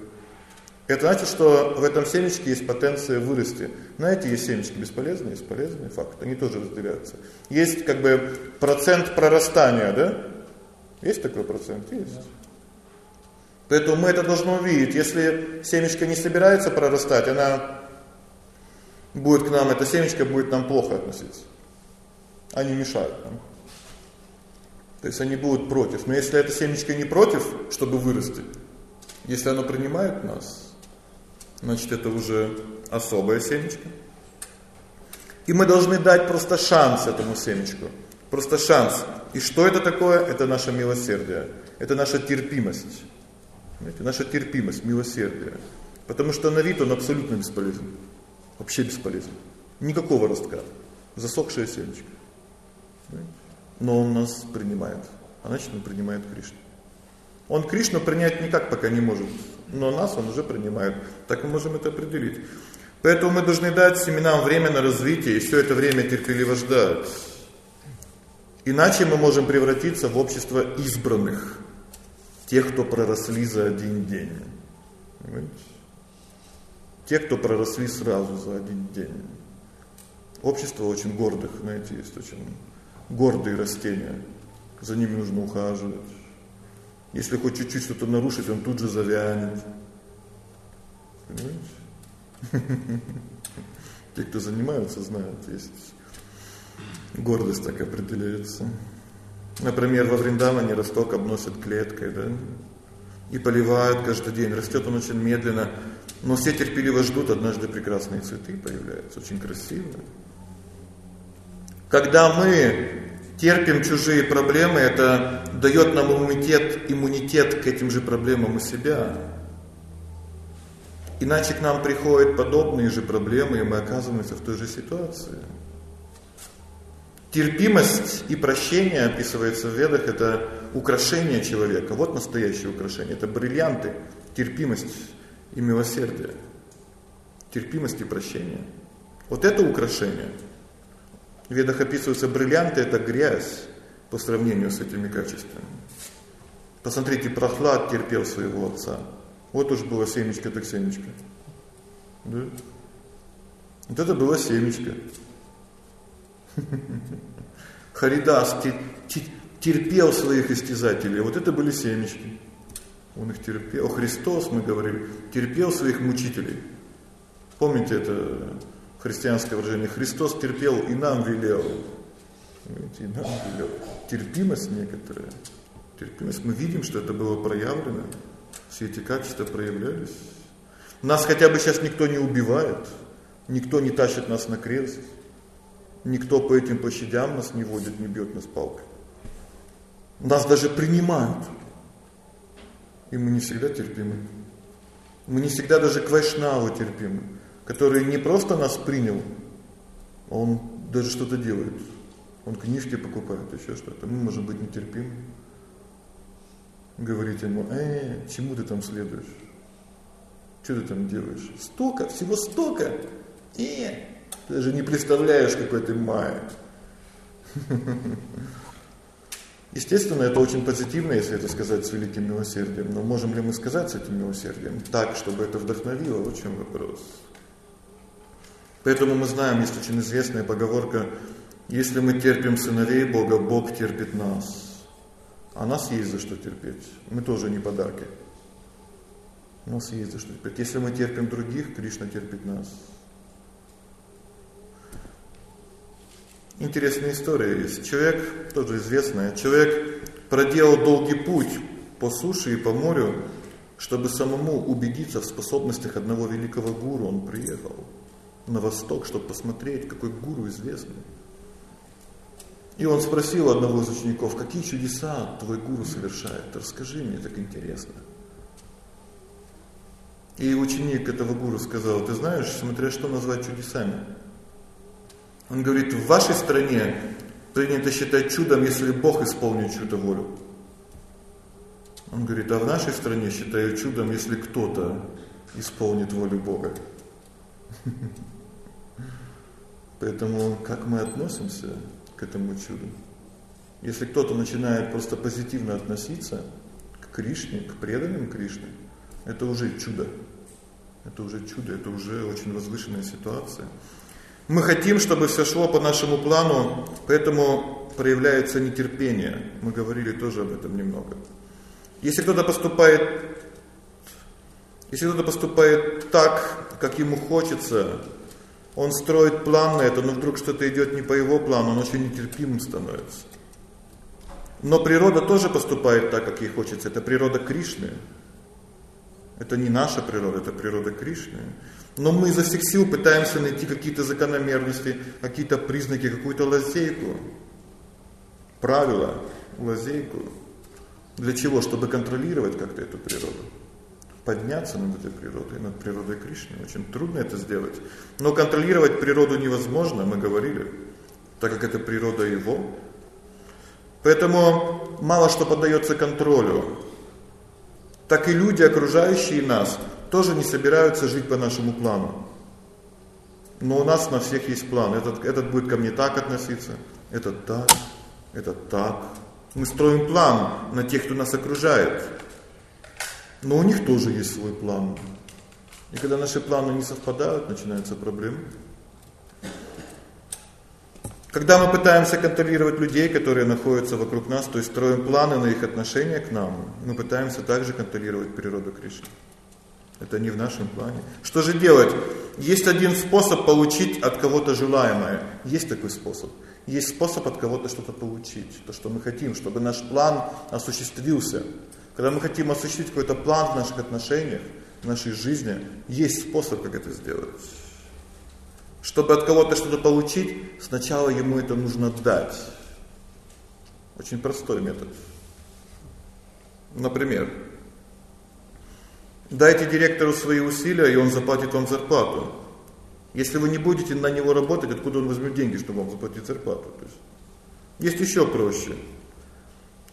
Это значит, что в этом семечке есть потенция вырасти. Знаете, есть семечки бесполезные, есть полезные, факт. Они тоже разделяются. Есть как бы процент прорастания, да? Есть такой процент? Есть. Поэтому мы это должны увидеть. Если семечко не собирается прорастать, она будет к нам, эта семечко будет нам плохо относиться. Они мешают нам. То есть они будут против. Но если эта семечко не против, чтобы вырасти, если оно принимает нас, Значит, это уже особое семечко. И мы должны дать просто шанс этому семечку. Просто шанс. И что это такое? Это наше милосердие. Это наша терпимость. Знаете, наша терпимость, милосердие. Потому что на вид он абсолютно бесполезен. Вообще бесполезен. Никакого ростка. Засохшее семечко. Но он нас принимает. А значит, он принимает Кришну. Он Кришну принять никак пока не может но нас он уже принимает. Так мы можем это определить. Поэтому мы должны дать семенам время на развитие и все это время терпеливо ждать. Иначе мы можем превратиться в общество избранных, тех, кто проросли за один день. Понимаете? Те, кто проросли сразу за один день. Общество очень гордых, знаете, есть очень гордые растения. За ними нужно ухаживать. Если хоть чуть-чуть что-то нарушить, он тут же завянет. Понимаете? Те, кто занимаются, знают, есть гордость так определяется. Например, во Вриндаване росток обносят клеткой, да? И поливают каждый день. Растет он очень медленно, но все терпеливо ждут, однажды прекрасные цветы появляются, очень красивые. Когда мы терпим чужие проблемы, это дает нам иммунитет, иммунитет к этим же проблемам у себя. Иначе к нам приходят подобные же проблемы, и мы оказываемся в той же ситуации. Терпимость и прощение описывается в Ведах это украшение человека. Вот настоящее украшение это бриллианты, терпимость и милосердие. Терпимость и прощение. Вот это украшение. В ведах описываются бриллианты это грязь по сравнению с этими качествами. Посмотрите, Прохлад терпел своего отца. Вот уж было семечко так семечко. Да? Вот это было семечко. Харидас терпел своих истязателей. Вот это были семечки. Он их терпел. Христос, мы говорили, терпел своих мучителей. Помните это христианское выражение, Христос терпел и нам велел. И нам велел. Терпимость некоторая. Терпимость. Мы видим, что это было проявлено. Все эти качества проявлялись. Нас хотя бы сейчас никто не убивает. Никто не тащит нас на крест. Никто по этим площадям нас не водит, не бьет нас палкой. Нас даже принимают. И мы не всегда терпимы. Мы не всегда даже к вайшнаву терпимы который не просто нас принял, а он даже что-то делает. Он книжки покупает, еще что-то. Мы можем быть нетерпимы. Говорить ему: "Э, чему ты там следуешь? Что ты там делаешь? Столько, всего столько. Э, ты даже не представляешь, какой ты май". Естественно, это очень позитивно, если это сказать с великим милосердием, но можем ли мы сказать с этим милосердием так, чтобы это вдохновило? Вот в чем вопрос. Поэтому мы знаем, есть очень известная поговорка, если мы терпим сыновей Бога, Бог терпит нас. А нас есть за что терпеть. Мы тоже не подарки. У нас есть за что терпеть. Если мы терпим других, Кришна терпит нас. Интересная история есть. Человек, тоже известная, человек проделал долгий путь по суше и по морю, чтобы самому убедиться в способностях одного великого гуру, он приехал. На восток, чтобы посмотреть, какой гуру известный. И он спросил одного из учеников, какие чудеса твой гуру совершает? Расскажи мне, так интересно. И ученик этого гуру сказал, ты знаешь, смотря что назвать чудесами. Он говорит, в вашей стране принято считать чудом, если Бог исполнит чью-то волю. Он говорит, а в нашей стране считают чудом, если кто-то исполнит волю Бога. Поэтому как мы относимся к этому чуду? Если кто-то начинает просто позитивно относиться к Кришне, к преданным Кришне, это уже чудо. Это уже чудо, это уже очень возвышенная ситуация. Мы хотим, чтобы все шло по нашему плану, поэтому проявляется нетерпение. Мы говорили тоже об этом немного. Если кто-то поступает если кто-то поступает так, как ему хочется, он строит план на это, но вдруг что-то идет не по его плану, он очень нетерпимым становится. Но природа тоже поступает так, как ей хочется. Это природа Кришны. Это не наша природа, это природа Кришны. Но мы изо всех сил пытаемся найти какие-то закономерности, какие-то признаки, какую-то лазейку. Правила, лазейку. Для чего? Чтобы контролировать как-то эту природу. Подняться над этой природой, над природой Кришны. Очень трудно это сделать. Но контролировать природу невозможно, мы говорили, так как это природа его. Поэтому мало что поддается контролю так и люди, окружающие нас, тоже не собираются жить по нашему плану. Но у нас на всех есть план. Этот, этот будет ко мне так относиться, этот так, этот так. Мы строим план на тех, кто нас окружает. Но у них тоже есть свой план. И когда наши планы не совпадают, начинаются проблемы. Когда мы пытаемся контролировать людей, которые находятся вокруг нас, то есть строим планы на их отношение к нам, мы пытаемся также контролировать природу Кришны. Это не в нашем плане. Что же делать? Есть один способ получить от кого-то желаемое. Есть такой способ. Есть способ от кого-то что-то получить. То, что мы хотим, чтобы наш план осуществился. Когда мы хотим осуществить какой-то план в наших отношениях, в нашей жизни, есть способ, как это сделать. Чтобы от кого-то что-то получить, сначала ему это нужно дать. Очень простой метод. Например, дайте директору свои усилия, и он заплатит вам зарплату. Если вы не будете на него работать, откуда он возьмет деньги, чтобы вам заплатить зарплату? То есть, есть еще проще.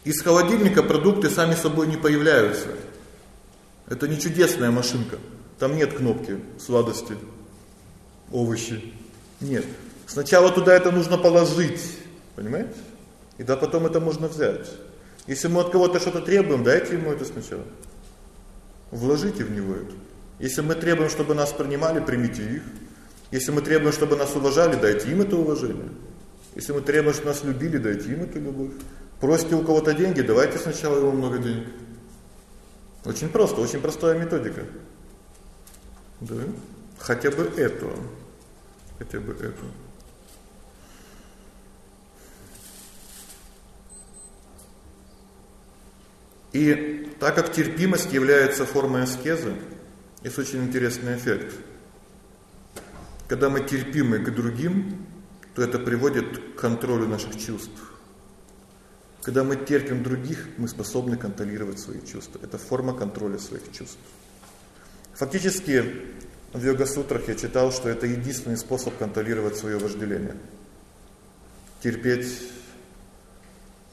Из холодильника продукты сами собой не появляются. Это не чудесная машинка. Там нет кнопки сладости овощи. Нет. Сначала туда это нужно положить, понимаете? И да потом это можно взять. Если мы от кого-то что-то требуем, дайте ему это сначала. Вложите в него это. Если мы требуем, чтобы нас принимали, примите их. Если мы требуем, чтобы нас уважали, дайте им это уважение. Если мы требуем, чтобы нас любили, дайте им эту любовь. Просите у кого-то деньги, давайте сначала ему много денег. Очень просто, очень простая методика. Да? Хотя бы это хотя бы эту. И так как терпимость является формой аскезы, есть очень интересный эффект. Когда мы терпимы к другим, то это приводит к контролю наших чувств. Когда мы терпим других, мы способны контролировать свои чувства. Это форма контроля своих чувств. Фактически в йога-сутрах я читал, что это единственный способ контролировать свое вожделение. Терпеть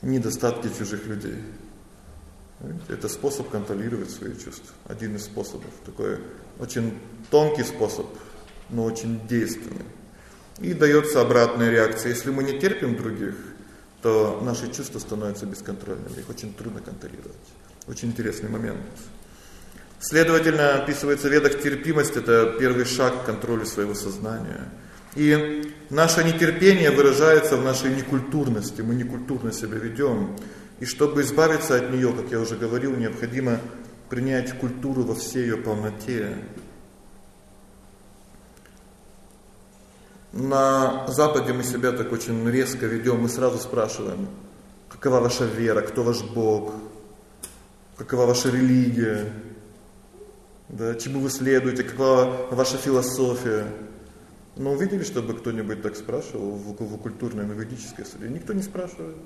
недостатки чужих людей. Это способ контролировать свои чувства. Один из способов. Такой очень тонкий способ, но очень действенный. И дается обратная реакция. Если мы не терпим других, то наши чувства становятся бесконтрольными. Их очень трудно контролировать. Очень интересный момент. Следовательно, описывается в ведах терпимость это первый шаг к контролю своего сознания. И наше нетерпение выражается в нашей некультурности. Мы некультурно себя ведем. И чтобы избавиться от нее, как я уже говорил, необходимо принять культуру во всей ее полноте. На Западе мы себя так очень резко ведем, мы сразу спрашиваем, какова ваша вера, кто ваш Бог, какова ваша религия, да, чему вы следуете, какова ваша философия. Но увидели, чтобы кто-нибудь так спрашивал в, в культурной, в ведической среде? Никто не спрашивает.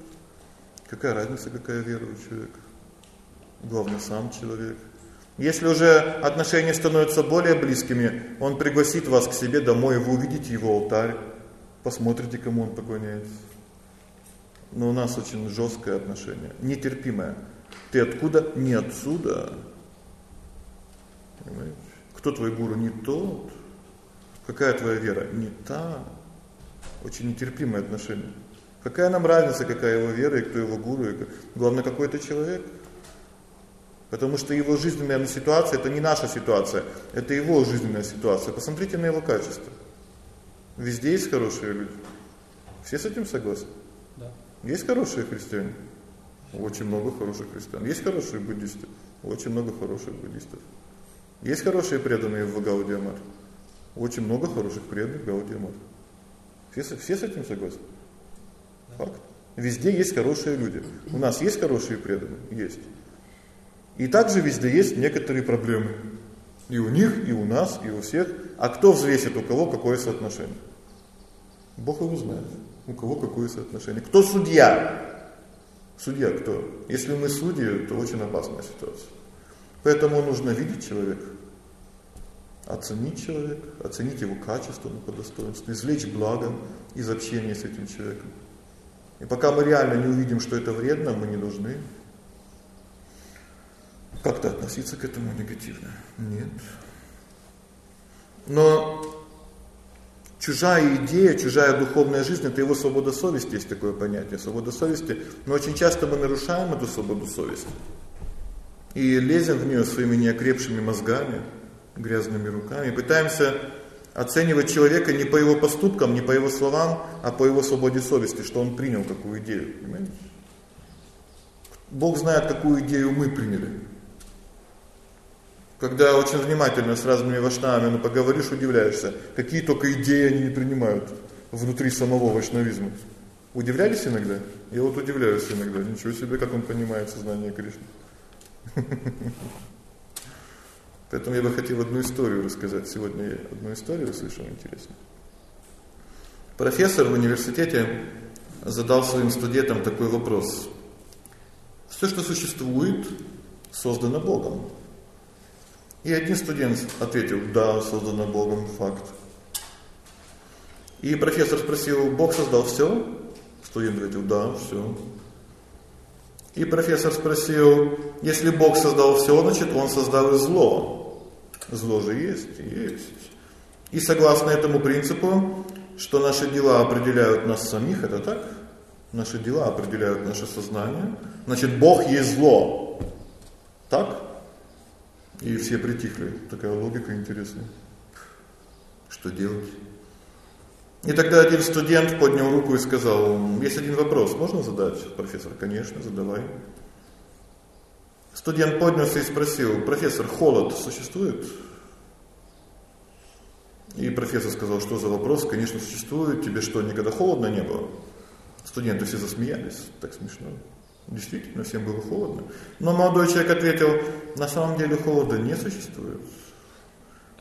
Какая разница, какая вера у человека? Главное сам человек. Если уже отношения становятся более близкими, он пригласит вас к себе домой, вы увидите его алтарь, посмотрите, кому он поклоняется. Но у нас очень жесткое отношение, нетерпимое. Ты откуда? Не отсюда. Понимаете? Кто твой гуру? Не тот. Какая твоя вера? Не та. Очень нетерпимое отношение. Какая нам разница, какая его вера и кто его гуру? Главное, какой это человек. Потому что его жизненная ситуация это не наша ситуация, это его жизненная ситуация. Посмотрите на его качества. Везде есть хорошие люди. Все с этим согласны? Да. Есть хорошие христиане? Очень много хороших христиан. Есть хорошие буддисты? Очень много хороших буддистов. Есть хорошие преданные в Гаудиамар? Очень много хороших преданных Гаудиамар. Все, все с этим согласны? Факт. Везде есть хорошие люди. У нас есть хорошие преданные? Есть. И также везде есть некоторые проблемы. И у них, и у нас, и у всех. А кто взвесит у кого какое соотношение? Бог его знает. У кого какое соотношение. Кто судья? Судья кто? Если мы судьи, то очень опасная ситуация. Поэтому нужно видеть человека, оценить человека, оценить его качество по достоинству, извлечь благо из общения с этим человеком. И пока мы реально не увидим, что это вредно, мы не должны как-то относиться к этому негативно. Нет. Но чужая идея, чужая духовная жизнь это его свобода совести, есть такое понятие, свобода совести. Но очень часто мы нарушаем эту свободу совести. И лезем в нее своими неокрепшими мозгами, грязными руками, пытаемся оценивать человека не по его поступкам, не по его словам, а по его свободе совести, что он принял какую идею, понимаете? Бог знает, какую идею мы приняли. Когда очень внимательно с разными вайшнавами ну, поговоришь, удивляешься, какие только идеи они не принимают внутри самого вайшнавизма. Удивлялись иногда? Я вот удивляюсь иногда. Ничего себе, как он понимает сознание Кришны. Поэтому я бы хотел одну историю рассказать. Сегодня я одну историю услышал интересную. Профессор в университете задал своим студентам такой вопрос. Все, что существует, создано Богом. И один студент ответил: "Да, создано Богом, факт". И профессор спросил: "Бог создал все?" Студент ответил: "Да, все". И профессор спросил: "Если Бог создал все, значит, он создал и зло. Зло же есть, есть. И согласно этому принципу, что наши дела определяют нас самих, это так? Наши дела определяют наше сознание. Значит, Бог есть зло. Так? И все притихли. Такая логика интересная. Что делать? И тогда один студент поднял руку и сказал: "Есть один вопрос, можно задать?" Профессор: "Конечно, задавай". Студент поднялся и спросил: "Профессор, холод существует?" И профессор сказал: "Что за вопрос? Конечно, существует. Тебе что, никогда холодно не было?" Студенты все засмеялись. Так смешно. Действительно, всем было холодно. Но молодой человек ответил: "На самом деле холода не существует.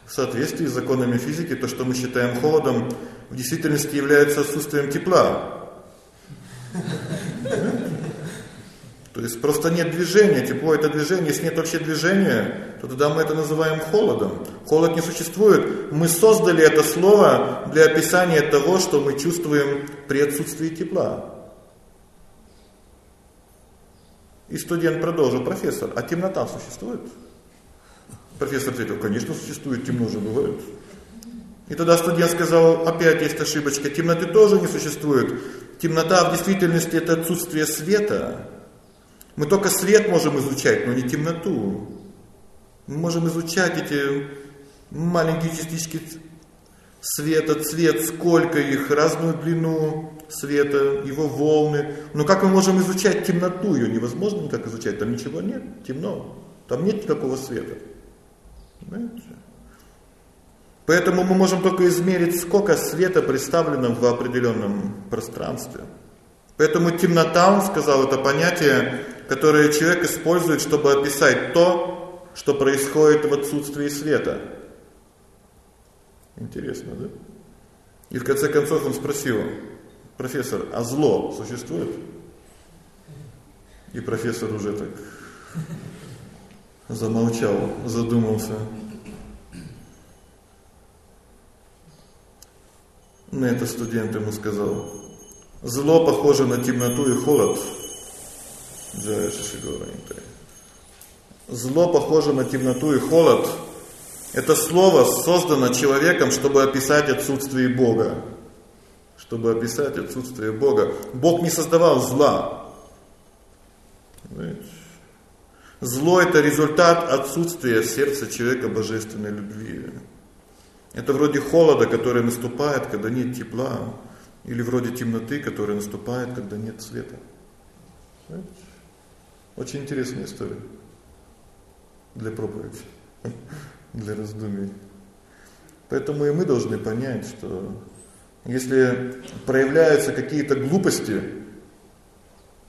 В соответствии с законами физики, то, что мы считаем холодом, в действительности является отсутствием тепла. То есть просто нет движения, тепло это движение, если нет вообще движения, то тогда мы это называем холодом. Холод не существует. Мы создали это слово для описания того, что мы чувствуем при отсутствии тепла. И студент продолжил: "Профессор, а темнота существует?" Профессор ответил: "Конечно, существует, темно же бывает". И тогда студент сказал: "Опять есть ошибочка. Темноты тоже не существует. Темнота в действительности это отсутствие света. Мы только свет можем изучать, но не темноту. Мы можем изучать эти маленькие частички света, цвет, сколько их, разную длину света, его волны. Но как мы можем изучать темноту? Ее невозможно никак изучать, там ничего нет, темно. Там нет никакого света. Понимаете? Поэтому мы можем только измерить, сколько света представлено в определенном пространстве. Поэтому темнота, он сказал, это понятие, которое человек использует, чтобы описать то, что происходит в отсутствии света. Интересно, да? И в конце концов он спросил, профессор, а зло существует? И профессор уже так замолчал, задумался. На это студент ему сказал: "Зло похоже на темноту и холод". Зло похоже на темноту и холод. Это слово создано человеком, чтобы описать отсутствие Бога. Чтобы описать отсутствие Бога. Бог не создавал зла. Зло это результат отсутствия в сердце человека божественной любви. Это вроде холода, который наступает, когда нет тепла, или вроде темноты, которая наступает, когда нет света. Очень интересная история для проповеди, для раздумий. Поэтому и мы должны понять, что если проявляются какие-то глупости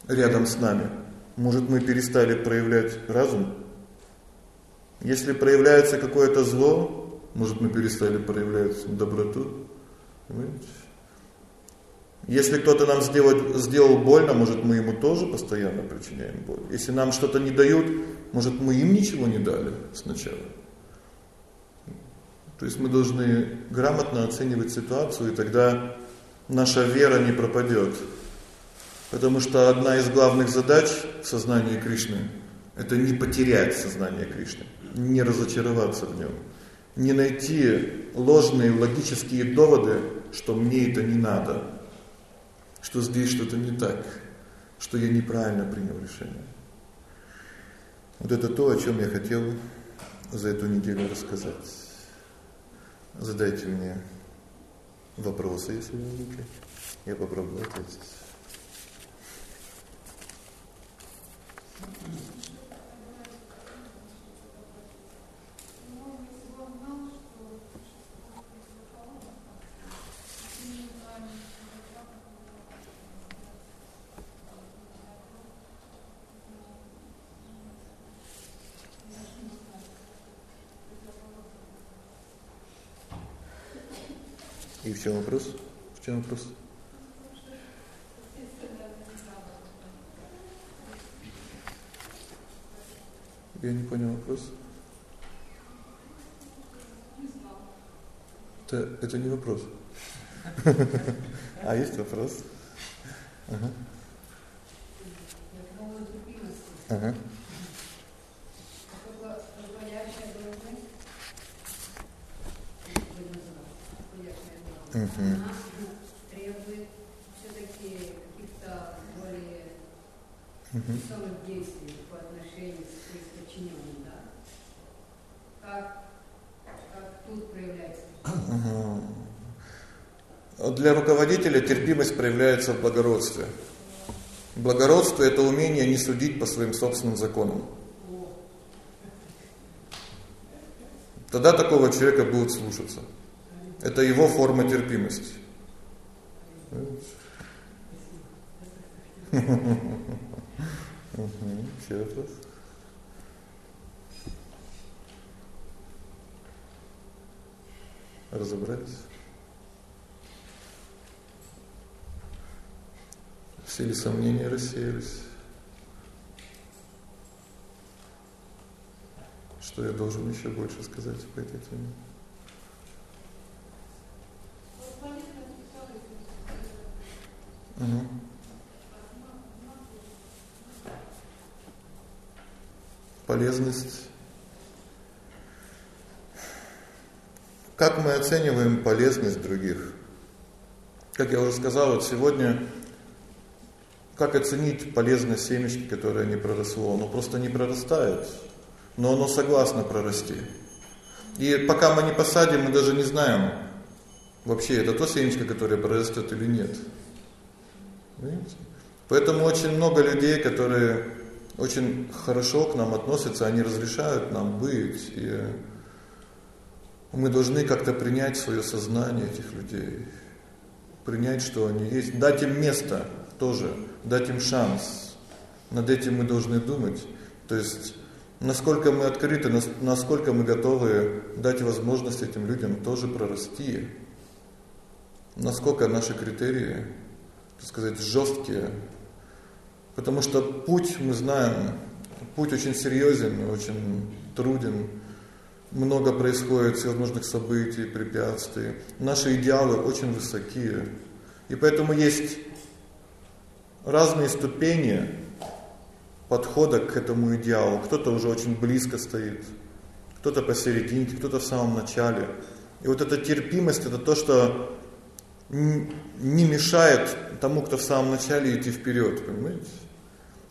рядом с нами, может, мы перестали проявлять разум? Если проявляется какое-то зло, может, мы перестали проявлять доброту? Понимаете? Если кто-то нам сделал сделал больно, может, мы ему тоже постоянно причиняем боль. Если нам что-то не дают, может, мы им ничего не дали сначала. То есть мы должны грамотно оценивать ситуацию, и тогда наша вера не пропадет. Потому что одна из главных задач в сознании Кришны это не потерять сознание Кришны, не разочароваться в нем, не найти ложные логические доводы, что мне это не надо, что здесь что-то не так, что я неправильно принял решение. Вот это то, о чем я хотел за эту неделю рассказать. Задайте мне вопросы, если возникли. Я попробую ответить. И в чем вопрос? В чем вопрос? Я не понял вопрос. Это, не вопрос. А есть вопрос? Ага. Ага. Угу. требует все-таки каких-то более весомых действий по отношению к подчиненным, да? Как, как тут проявляется? Для руководителя терпимость проявляется в благородстве. Благородство это умение не судить по своим собственным законам. Тогда такого человека будут слушаться. Это его форма терпимости. Угу. Еще вопрос? Разобрались? Все ли сомнения рассеялись? Что я должен еще больше сказать по этой теме? Угу. Полезность. Как мы оцениваем полезность других? Как я уже сказал, вот сегодня как оценить полезность семечки, которая не проросло? Оно просто не прорастает, но оно согласно прорасти. И пока мы не посадим, мы даже не знаем, вообще это то семечко, которое прорастет или нет. Понимаете? Поэтому очень много людей, которые очень хорошо к нам относятся, они разрешают нам быть, и мы должны как-то принять свое сознание этих людей, принять, что они есть, дать им место тоже, дать им шанс. Над этим мы должны думать. То есть насколько мы открыты, насколько мы готовы дать возможность этим людям тоже прорасти. насколько наши критерии, так сказать, жесткие. Потому что путь, мы знаем, путь очень серьезен, очень труден. Много происходит всевозможных событий, препятствий. Наши идеалы очень высокие. И поэтому есть разные ступени подхода к этому идеалу. Кто-то уже очень близко стоит, кто-то посерединке, кто-то в самом начале. И вот эта терпимость это то, что не мешает тому, кто в самом начале идти вперед, понимаете?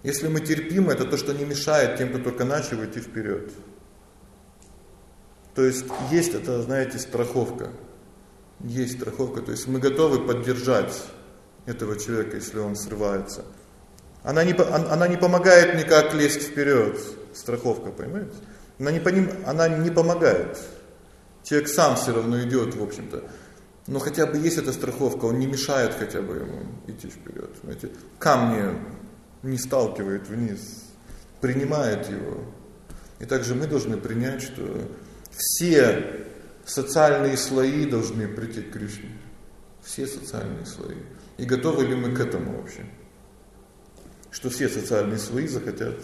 Если мы терпимы, это то, что не мешает тем, кто только начал идти вперед. То есть есть это, знаете, страховка. Есть страховка, то есть мы готовы поддержать этого человека, если он срывается. Она не она не помогает никак лезть вперед, страховка, понимаете? Она не поним, она не помогает. Человек сам все равно идет, в общем-то. Но хотя бы есть эта страховка, он не мешает хотя бы ему идти вперед, знаете? Камни не сталкивает вниз, принимает его. И также мы должны принять, что все социальные слои должны прийти к Кришне. Все социальные слои. И готовы ли мы к этому вообще? Что все социальные слои захотят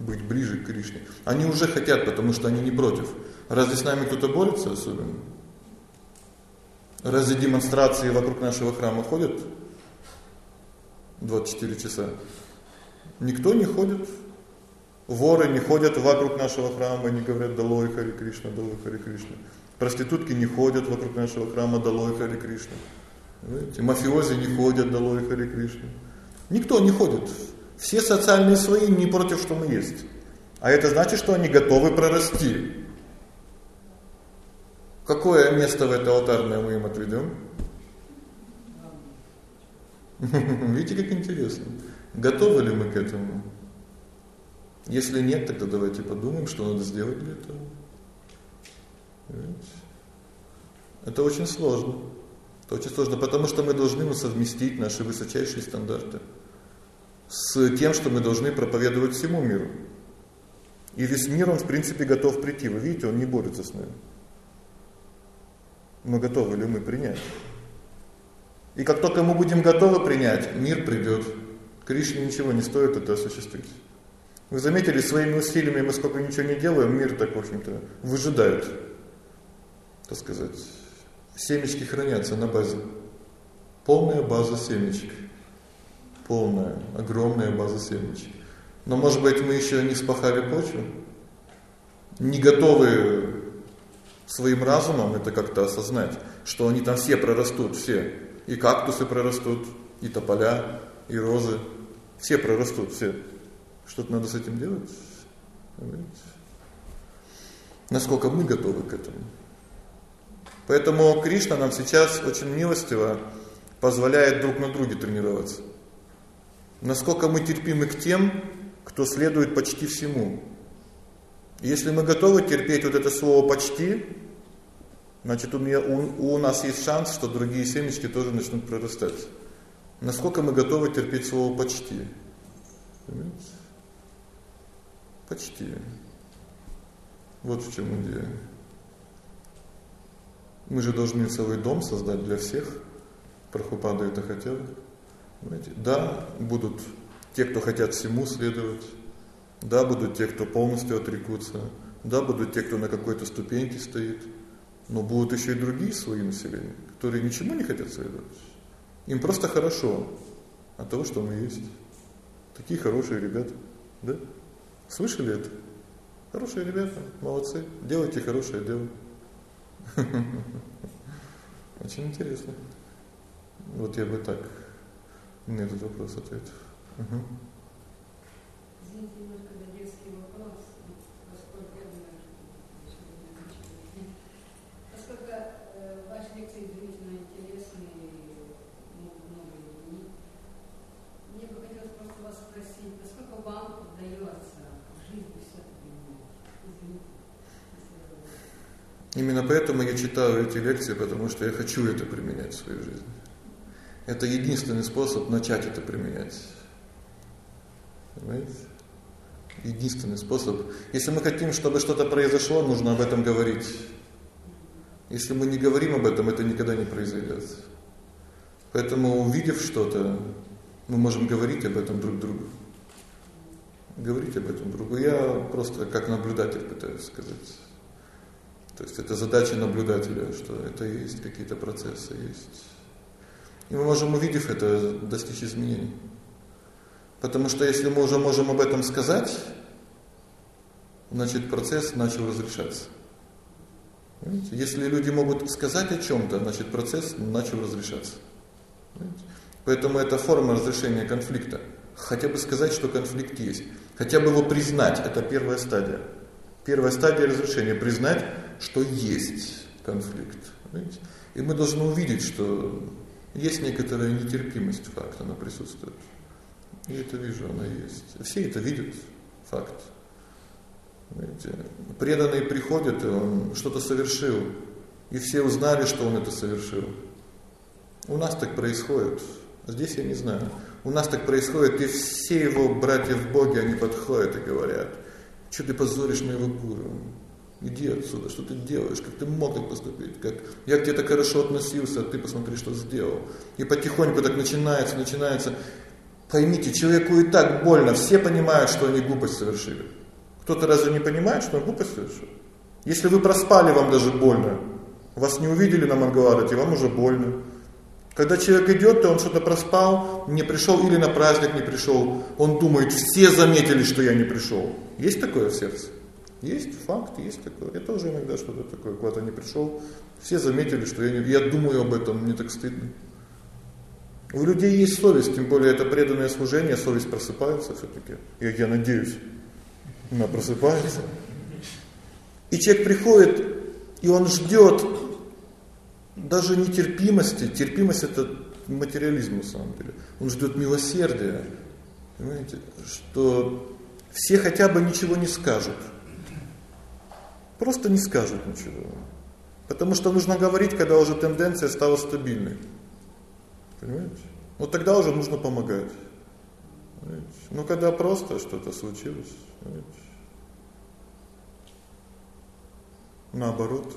быть ближе к Кришне. Они уже хотят, потому что они не против. Разве с нами кто-то борется особенно? Разве демонстрации вокруг нашего храма ходят 24 часа? Никто не ходит. Воры не ходят вокруг нашего храма, не говорят «Долой Хари Кришна, Долой Хари Кришна». Проститутки не ходят вокруг нашего храма «Долой Хари Кришна». Видите? Мафиози не ходят «Долой Хари Кришна». Никто не ходит. Все социальные слои не против, что мы есть. А это значит, что они готовы прорасти. Какое место в это алтарное мы им отведем? Видите, как интересно. Готовы ли мы к этому? Если нет, тогда давайте подумаем, что надо сделать для этого. Это очень сложно. Это очень сложно, потому что мы должны совместить наши высочайшие стандарты с тем, что мы должны проповедовать всему миру. И весь мир, он в принципе готов прийти. Вы видите, он не борется с нами. Но готовы ли мы принять? И как только мы будем готовы принять, мир придет. Кришне ничего не стоит это осуществить. Вы заметили, своими усилиями мы сколько ничего не делаем, мир так, в общем-то, выжидает. Так сказать, семечки хранятся на базе. Полная база семечек. Полная, огромная база семечек. Но, может быть, мы еще не спахали почву? Не готовы своим разумом это как-то осознать, что они там все прорастут, все. И кактусы прорастут, и тополя, и розы. Все прорастут, все. Что-то надо с этим делать. Понимаете? Насколько мы готовы к этому. Поэтому Кришна нам сейчас очень милостиво позволяет друг на друге тренироваться. Насколько мы терпимы к тем, кто следует почти всему. Если мы готовы терпеть вот это слово почти, значит, у, меня, у, у нас есть шанс, что другие семечки тоже начнут прорастать. Насколько мы готовы терпеть слово почти? Понимаете? Почти. Вот в чем идея. Мы же должны целый дом создать для всех. Прабхупада это хотел. Понимаете? Да, будут те, кто хотят всему следовать. Да, будут те, кто полностью отрекутся. Да, будут те, кто на какой-то ступеньке стоит. Но будут еще и другие свои населения, которые ничему не хотят следовать. Им просто хорошо от того, что мы есть. Такие хорошие ребята, да? Слышали это? Хорошие ребята, молодцы. Делайте хорошее дело. Очень интересно. Вот я бы так на этот вопрос ответил. Угу. Именно поэтому я читаю эти лекции, потому что я хочу это применять в своей жизни. Это единственный способ начать это применять. Понимаете? Единственный способ. Если мы хотим, чтобы что-то произошло, нужно об этом говорить. Если мы не говорим об этом, это никогда не произойдет. Поэтому, увидев что-то, мы можем говорить об этом друг другу. Говорить об этом другу. Я просто как наблюдатель пытаюсь сказать. То есть это задача наблюдателя, что это есть какие-то процессы, есть. И мы можем, увидев это, достичь изменений. Потому что если мы уже можем об этом сказать, значит процесс начал разрешаться. Понимаете? Если люди могут сказать о чем-то, значит процесс начал разрешаться. Понимаете? Поэтому это форма разрешения конфликта. Хотя бы сказать, что конфликт есть. Хотя бы его признать, это первая стадия. Первая стадия разрешения признать, что есть конфликт. Понимаете? И мы должны увидеть, что есть некоторая нетерпимость факта, она присутствует. Я это вижу, она есть. Все это видят, факт. Понимаете? Преданный приходит, и он что-то совершил, и все узнали, что он это совершил. У нас так происходит. Здесь я не знаю. У нас так происходит, и все его братья в Боге, они подходят и говорят, что ты позоришь моего гуру? Иди отсюда, что ты делаешь, как ты мог так поступить, как я к тебе так хорошо относился, а ты посмотри, что сделал. И потихоньку так начинается, начинается. Поймите, человеку и так больно, все понимают, что они глупость совершили. Кто-то разве не понимает, что он глупость совершил? Если вы проспали, вам даже больно. Вас не увидели на Мангаларате, вам уже больно. Когда человек идет, то он что-то проспал, не пришел или на праздник не пришел. Он думает, все заметили, что я не пришел. Есть такое в сердце? Есть факт, есть такое. Я тоже иногда что-то такое, куда-то не пришел. Все заметили, что я не... Я думаю об этом, мне так стыдно. У людей есть совесть, тем более это преданное служение, совесть просыпается все-таки. Я, я надеюсь, она просыпается. И человек приходит, и он ждет даже нетерпимости. Терпимость это материализм на самом деле. Он ждет милосердия. Понимаете, что все хотя бы ничего не скажут. Просто не скажут ничего. Потому что нужно говорить, когда уже тенденция стала стабильной. Понимаете? Вот тогда уже нужно помогать. Понимаете? Ну когда просто что-то случилось, понимаете? Наоборот.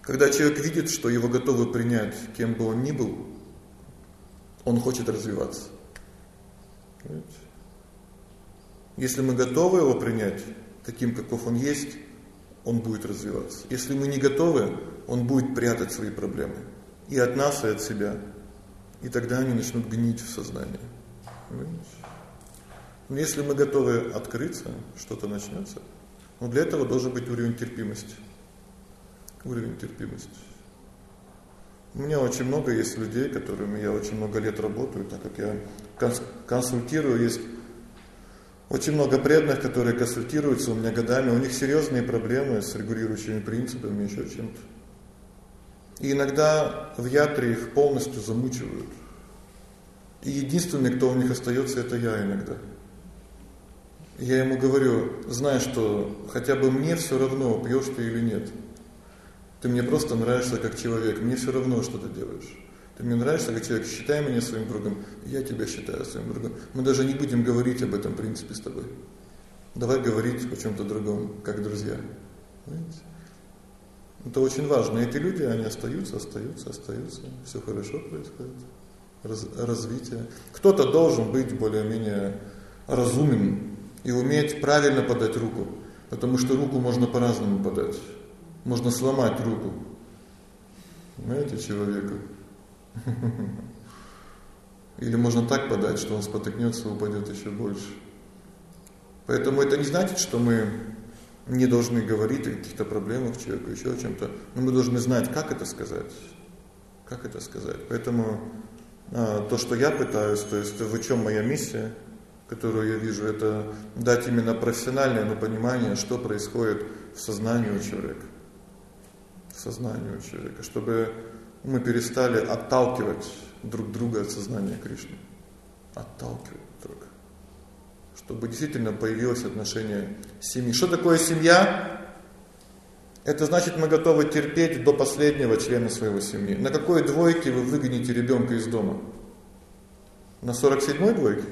Когда человек видит, что его готовы принять, кем бы он ни был, он хочет развиваться. Понимаете? Если мы готовы его принять таким, каков он есть, он будет развиваться. Если мы не готовы, он будет прятать свои проблемы и от нас, и от себя. И тогда они начнут гнить в сознании. Но если мы готовы открыться, что-то начнется. Но для этого должен быть уровень терпимости. Уровень терпимости. У меня очень много есть людей, которыми я очень много лет работаю, так как я консультирую, есть очень много преданных, которые консультируются у меня годами, у них серьезные проблемы с регулирующими принципами, еще чем-то. И иногда в ятре их полностью замучивают. И единственный, кто у них остается, это я иногда. Я ему говорю, знаешь, что хотя бы мне все равно, пьешь ты или нет. Ты мне просто нравишься как человек, мне все равно, что ты делаешь. Мне нравишься как человек, считай меня своим другом, я тебя считаю своим другом. Мы даже не будем говорить об этом принципе с тобой. Давай говорить о чем то другом, как друзья. Понимаете? Это очень важно. Эти люди, они остаются, остаются, остаются. Все хорошо происходит. Раз, развитие. Кто-то должен быть более-менее разумен и уметь правильно подать руку, потому что руку можно по-разному подать. Можно сломать руку. Знаете, человека. Или можно так подать, что он спотыкнется и упадет еще больше. Поэтому это не значит, что мы не должны говорить о каких-то проблемах человека, еще о чем-то. Но мы должны знать, как это сказать. Как это сказать. Поэтому а, то, что я пытаюсь, то есть в чем моя миссия, которую я вижу, это дать именно профессиональное ну, понимание, что происходит в сознании у человека. В сознании у человека, чтобы мы перестали отталкивать друг друга от сознания Кришны. Отталкивать только. Чтобы действительно появилось отношение семьи. Что такое семья? Это значит, мы готовы терпеть до последнего члена своего семьи. На какой двойке вы выгоните ребенка из дома? На 47-й двойке?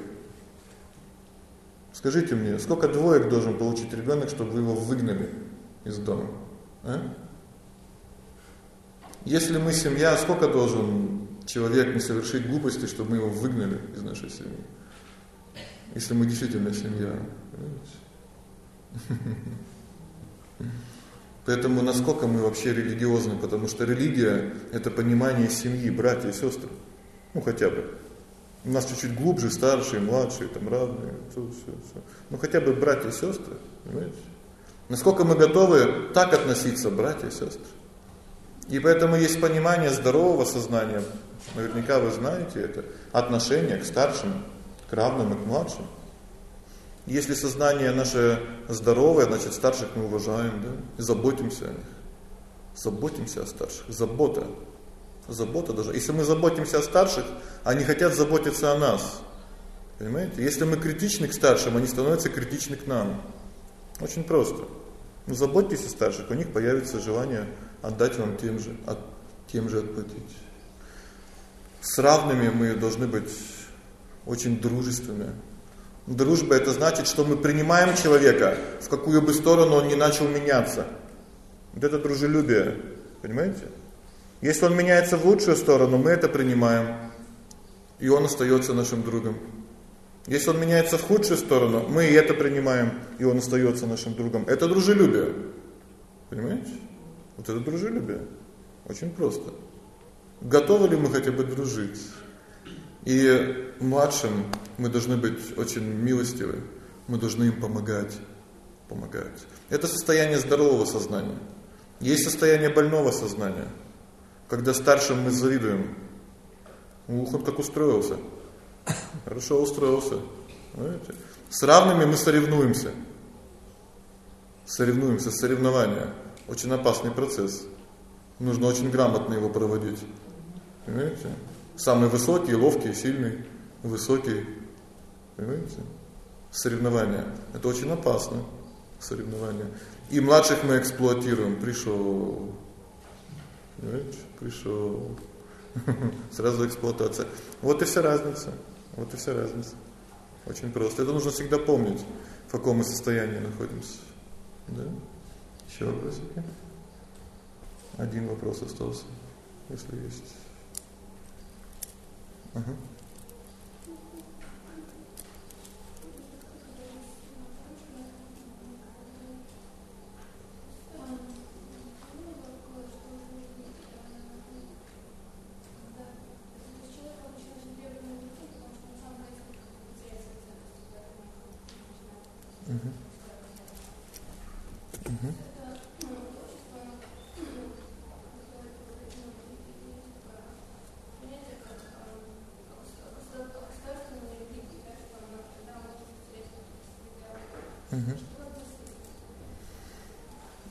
Скажите мне, сколько двоек должен получить ребенок, чтобы вы его выгнали из дома? А? Если мы семья, сколько должен человек не совершит глупости, чтобы мы его выгнали из нашей семьи. Если мы действительно семья. Поэтому насколько мы вообще религиозны, потому что религия это понимание семьи, братья и сестры. Ну хотя бы. У нас чуть-чуть глубже, старшие, младшие, там разные, все, все, все. Ну хотя бы братья и сестры, понимаете? Насколько мы готовы так относиться, братья и сестры? И поэтому есть понимание здорового сознания. Наверняка вы знаете это. Отношение к старшим, к равным и к младшим. Если сознание наше здоровое, значит старших мы уважаем, да? И заботимся о них. Заботимся о старших. Забота. Забота даже. Если мы заботимся о старших, они хотят заботиться о нас. Понимаете? Если мы критичны к старшим, они становятся критичны к нам. Очень просто. Ну заботьтесь о старших, у них появится желание отдать вам тем же, от тем же отплатить. С равными мы должны быть очень дружественны. Дружба это значит, что мы принимаем человека, в какую бы сторону он ни начал меняться. Вот это дружелюбие, понимаете? Если он меняется в лучшую сторону, мы это принимаем, и он остается нашим другом. Если он меняется в худшую сторону, мы и это принимаем, и он остается нашим другом. Это дружелюбие. Понимаете? Вот это дружелюбие. Очень просто. Готовы ли мы хотя бы дружить? И младшим мы должны быть очень милостивы. Мы должны им помогать, помогать. Это состояние здорового сознания. Есть состояние больного сознания, когда старшим мы завидуем. Ух, он как устроился. Хорошо устроился. Знаете? С равными мы соревнуемся. Соревнуемся, соревнования. Очень опасный процесс. Нужно очень грамотно его проводить. Понимаете? Самый высокий, ловкий, сильный, высокий. Понимаете? Соревнования. Это очень опасно. Соревнования. И младших мы эксплуатируем. Пришел. Понимаете? Пришел. Сразу эксплуатация. Вот и вся разница. Вот и вся разница. Очень просто. Это нужно всегда помнить, в каком мы состоянии находимся. Да? Еще вопросики? Один вопрос остался, если есть. Ага.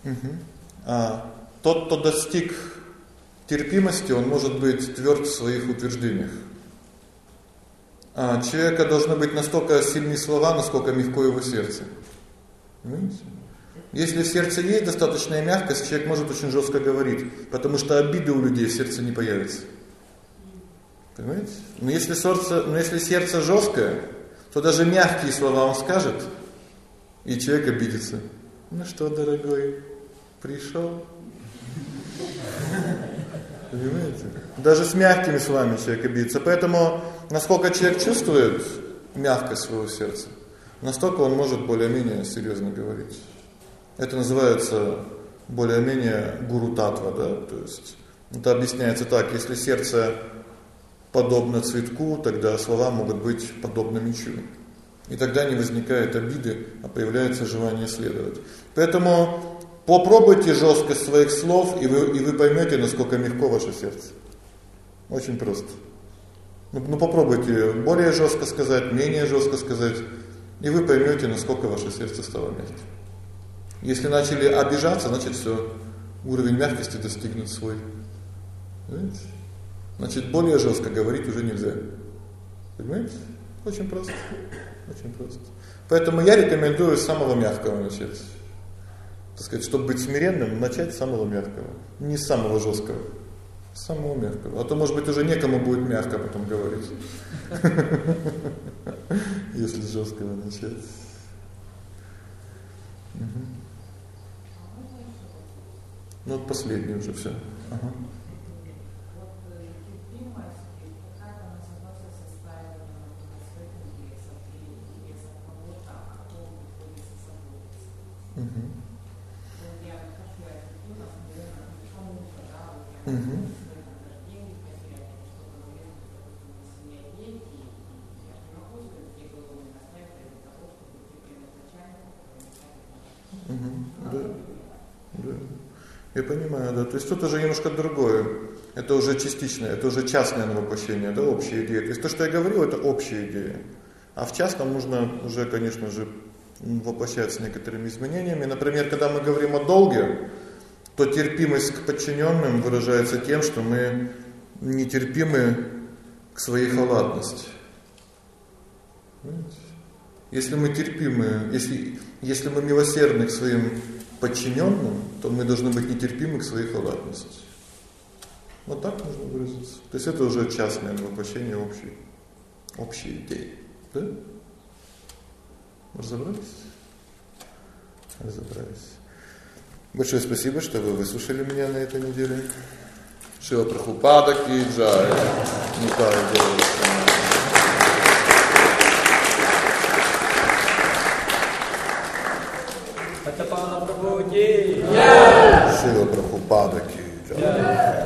Угу. А, тот, кто достиг терпимости, он может быть тверд в своих утверждениях. А человека должны быть настолько сильные слова, насколько мягко его сердце. Понимаете? Если в сердце есть достаточная мягкость, человек может очень жестко говорить, потому что обиды у людей в сердце не появится. Понимаете? Но если сердце, но если сердце жесткое, то даже мягкие слова он скажет, и человек обидится. Ну что, дорогой, пришел? Понимаете? Даже с мягкими словами человек обидится. Поэтому, насколько человек чувствует мягкость своего сердца, настолько он может более-менее серьезно говорить. Это называется более-менее гуру татва, да, то есть это объясняется так: если сердце подобно цветку, тогда слова могут быть подобны мечу. И тогда не возникает обиды, а появляется желание следовать. Поэтому попробуйте жесткость своих слов, и вы и вы поймете, насколько мягко ваше сердце. Очень просто. Ну, ну попробуйте более жестко сказать, менее жестко сказать, и вы поймете, насколько ваше сердце стало мягким. Если начали обижаться, значит все уровень мягкости достигнут свой. Понимаете? Значит, более жестко говорить уже нельзя. Понимаете? Очень просто. Очень просто. Поэтому я рекомендую самого мягкого начать так сказать, чтобы быть смиренным, начать с самого мягкого, не с самого жесткого, с самого мягкого. А то, может быть, уже некому будет мягко потом говорить. Если жесткого начать. Ну, вот последний уже все. Ага. Mm-hmm. Есть тут уже немножко другое. Это уже частичное, это уже частное воплощение, да, общая идея. То есть то, что я говорил, это общая идея. А в частном нужно уже, конечно же, воплощаться некоторыми изменениями. Например, когда мы говорим о долге, то терпимость к подчиненным выражается тем, что мы нетерпимы к своей халатности. Если мы терпимы, если, если мы милосердны к своим подчиненным, то мы должны быть нетерпимы к своей халатности. Вот так можно выразиться. То есть это уже частное воплощение общей, общей идеи. Да? Разобрались? Разобрались. Большое спасибо, что вы выслушали меня на этой неделе. Шила Прабхупада Ки Джай. Николай Это Estou preocupado aqui. Já.